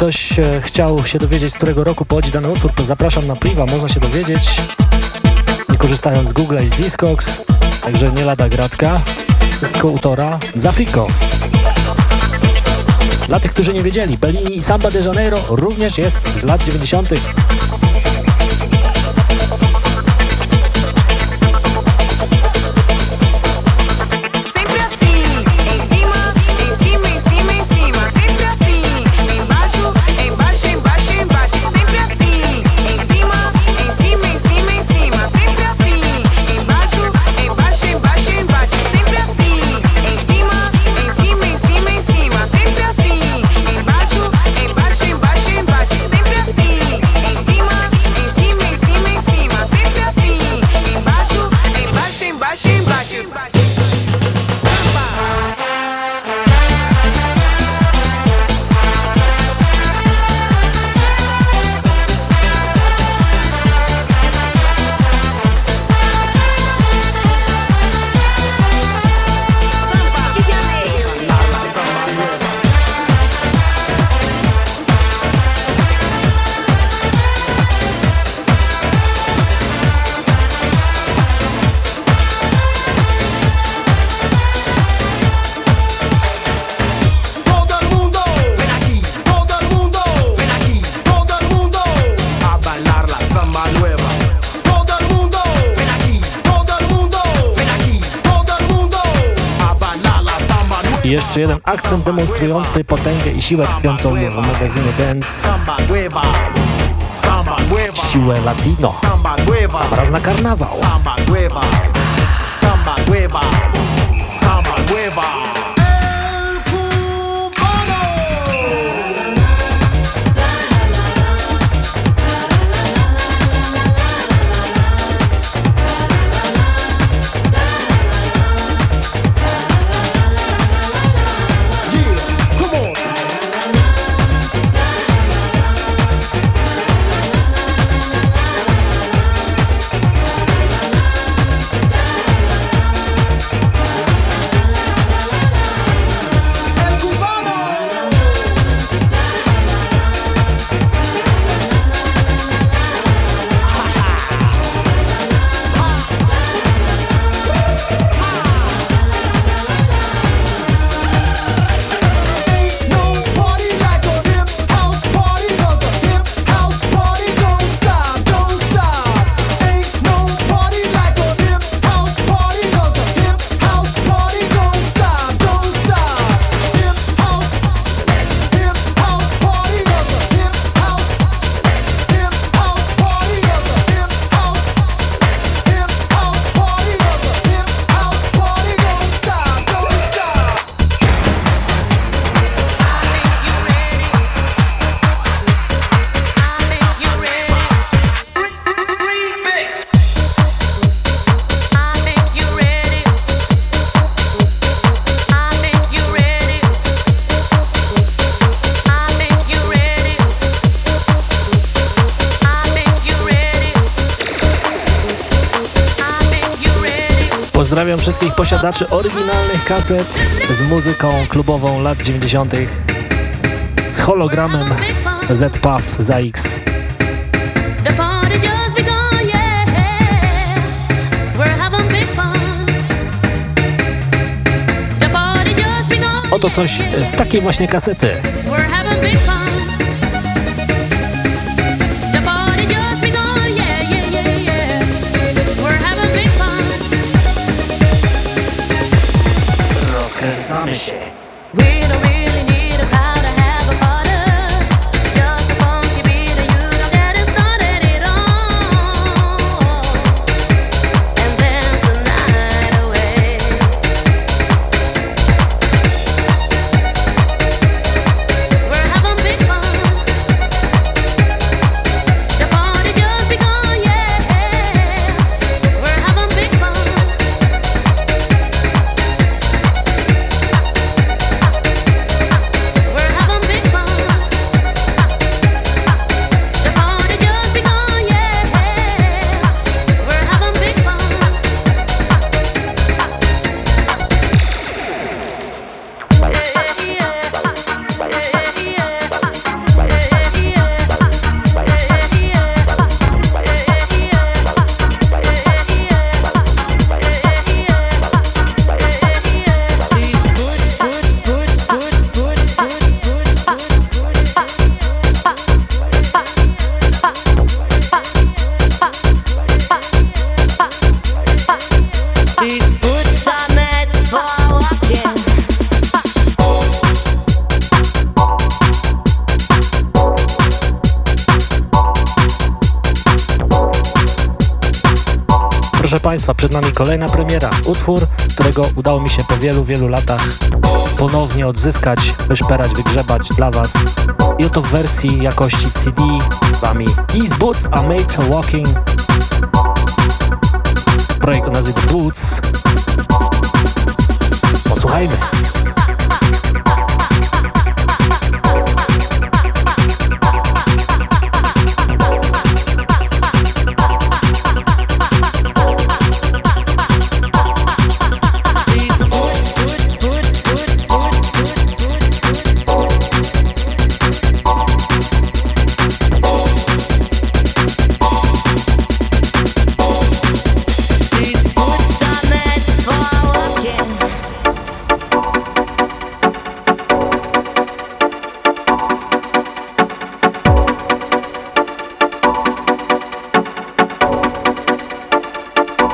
Ktoś e, chciał się dowiedzieć, z którego roku pochodzi dany utwór, to zapraszam na priwa, można się dowiedzieć, nie korzystając z Google i z Discogs, także nie lada gratka, tylko autora Zafiko. Dla tych, którzy nie wiedzieli, Bellini i Samba de Janeiro również jest z lat 90. demonstrujący potęgę i siłę tkwiącą w magazynie Dance. Siłę latino. Sam raz na karnawał. Samba nueva, samba nueva, samba nueva. Wszystkich posiadaczy oryginalnych kaset z muzyką klubową lat 90. z hologramem Z-PAF za X. The party just begun, yeah. We're having big fun. The party just begun. Oto coś z takiej właśnie kasety. Kolejna premiera. Utwór, którego udało mi się po wielu, wielu latach ponownie odzyskać, wyszperać, wygrzebać dla Was. I oto w wersji jakości CD Wami. These Boots are made for walking. Projekt o nazwie The Boots. Posłuchajmy.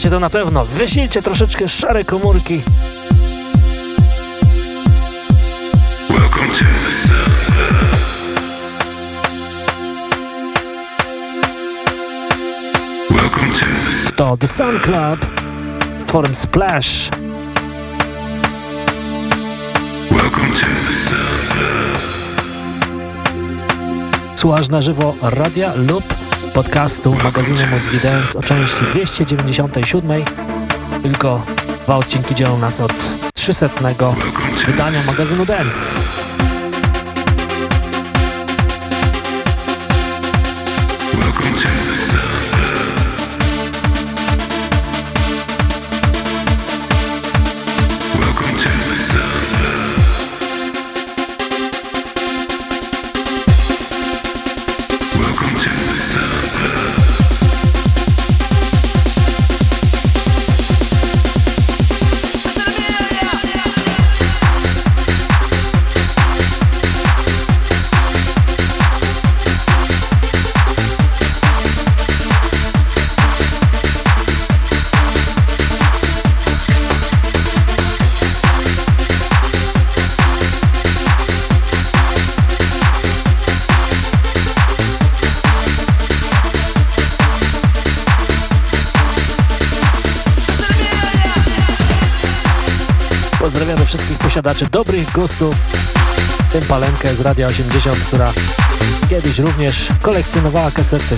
Znacie to na pewno. Wysilcie troszeczkę szare komórki. To the sun. Club z tworem Splash. Słuchasz na żywo radia lub podcastu magazynu Mózgi Dance o części 297. Tylko dwa odcinki dzielą nas od 300 wydania magazynu Dance. Welcome to the posiadaczy dobrych gustów. Tym palenkę z Radia 80, która kiedyś również kolekcjonowała kasety.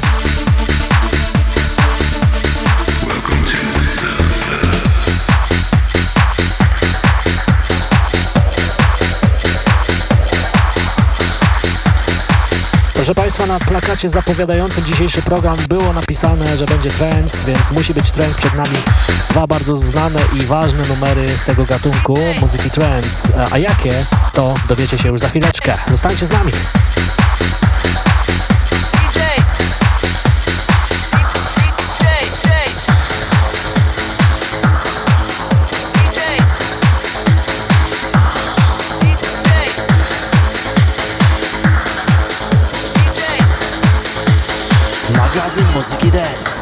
Proszę Państwa, na plakacie zapowiadającym dzisiejszy program było napisane, że będzie trance, więc musi być trance przed nami. Dwa bardzo znane i ważne numery z tego gatunku muzyki trance. A jakie, to dowiecie się już za chwileczkę. Zostańcie z nami. Magazyn muzyki dance. Pierwszy z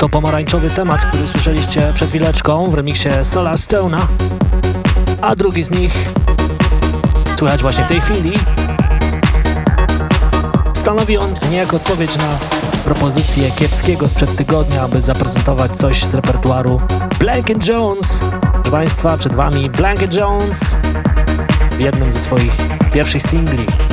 to pomarańczowy temat, który słyszeliście przed chwileczką w remiksie Solar Stone'a, a drugi z nich słychać właśnie w tej chwili. Stanowi on niejako odpowiedź na propozycję kiepskiego sprzed tygodnia, aby zaprezentować coś z repertuaru Blanket Jones. Proszę Państwa, przed Wami Blanket Jones w jednym ze swoich pierwszych singli.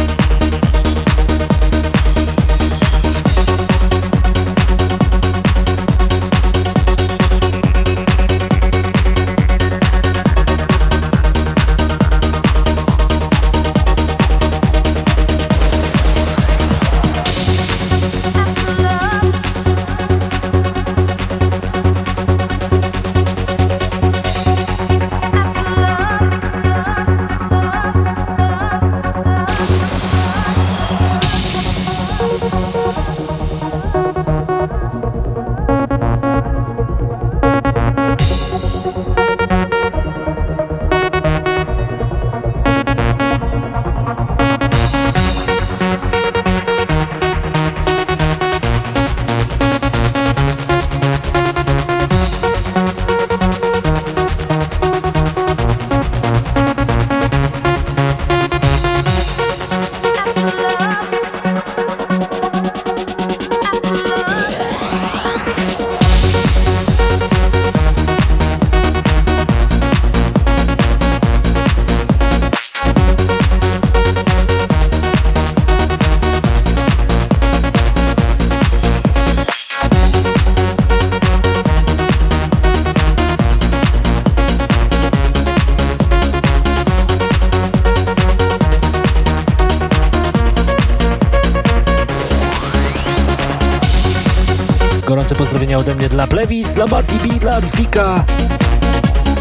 Rufika.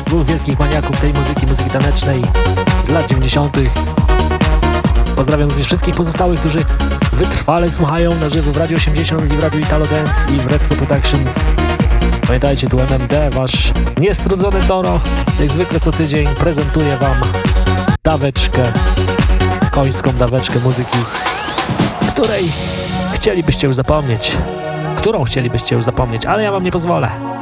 Dwóch wielkich maniaków tej muzyki, muzyki tanecznej z lat 90. Pozdrawiam również wszystkich pozostałych, którzy wytrwale słuchają na żywo w Radio 80 i w Radio Italo Dance i w Retro Productions. Pamiętajcie, tu MMD, wasz niestrudzony Toro, jak zwykle co tydzień prezentuje wam daweczkę, końską daweczkę muzyki, której chcielibyście już zapomnieć którą chcielibyście już zapomnieć, ale ja wam nie pozwolę.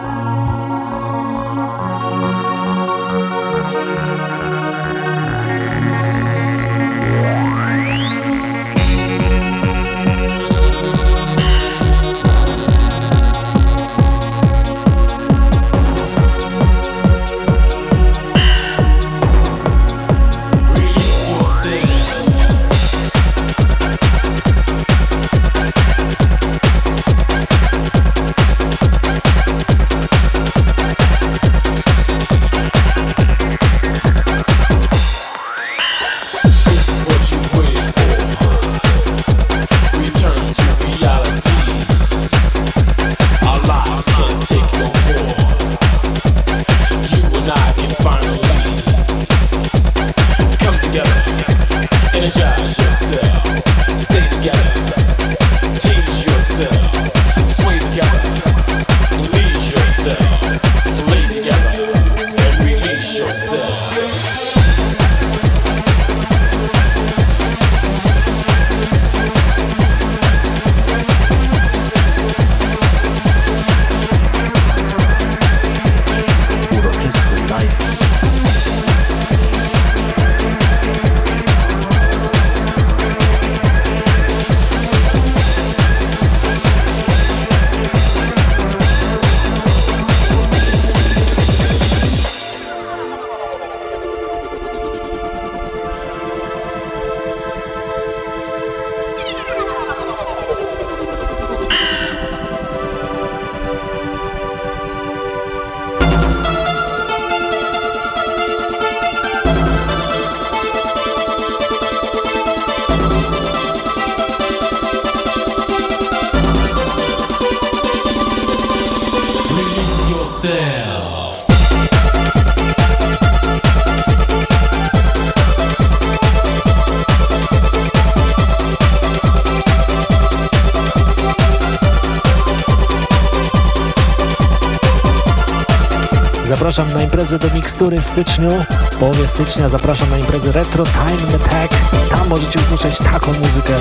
Mikstury w styczniu. W połowie stycznia zapraszam na imprezę Retro Time Attack. Tam możecie usłyszeć taką muzykę.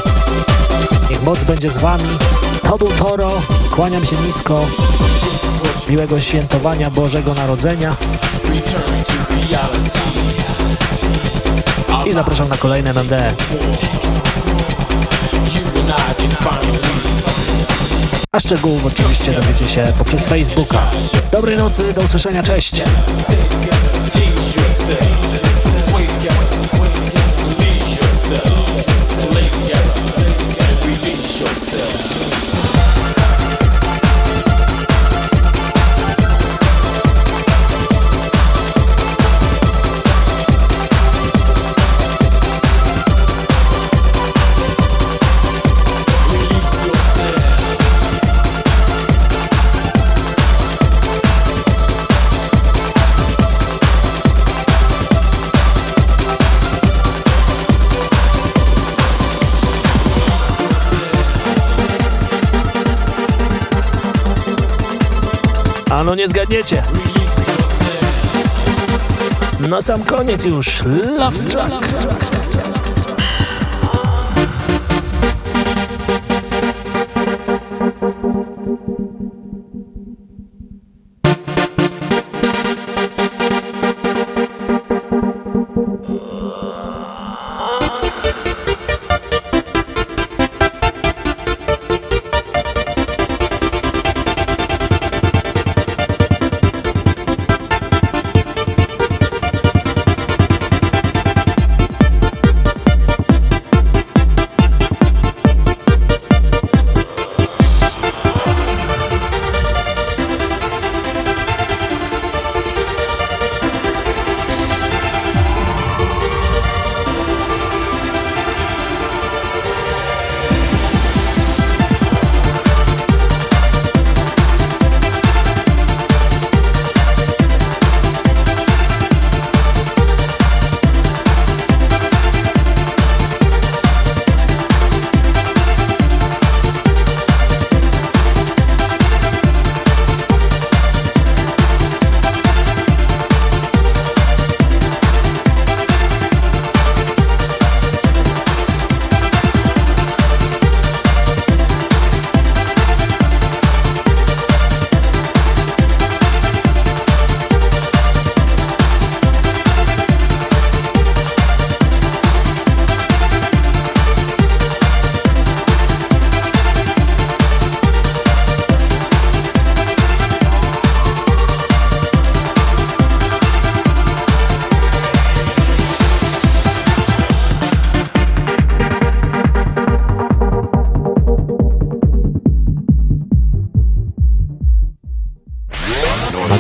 Niech moc będzie z wami. To był Toro. Kłaniam się nisko. Miłego świętowania Bożego Narodzenia. I zapraszam na kolejne MMD. A szczegółów oczywiście dowiecie się poprzez Facebooka. Dobrej nocy, do usłyszenia, cześć! No nie zgadniecie. Na sam koniec już Love Struck.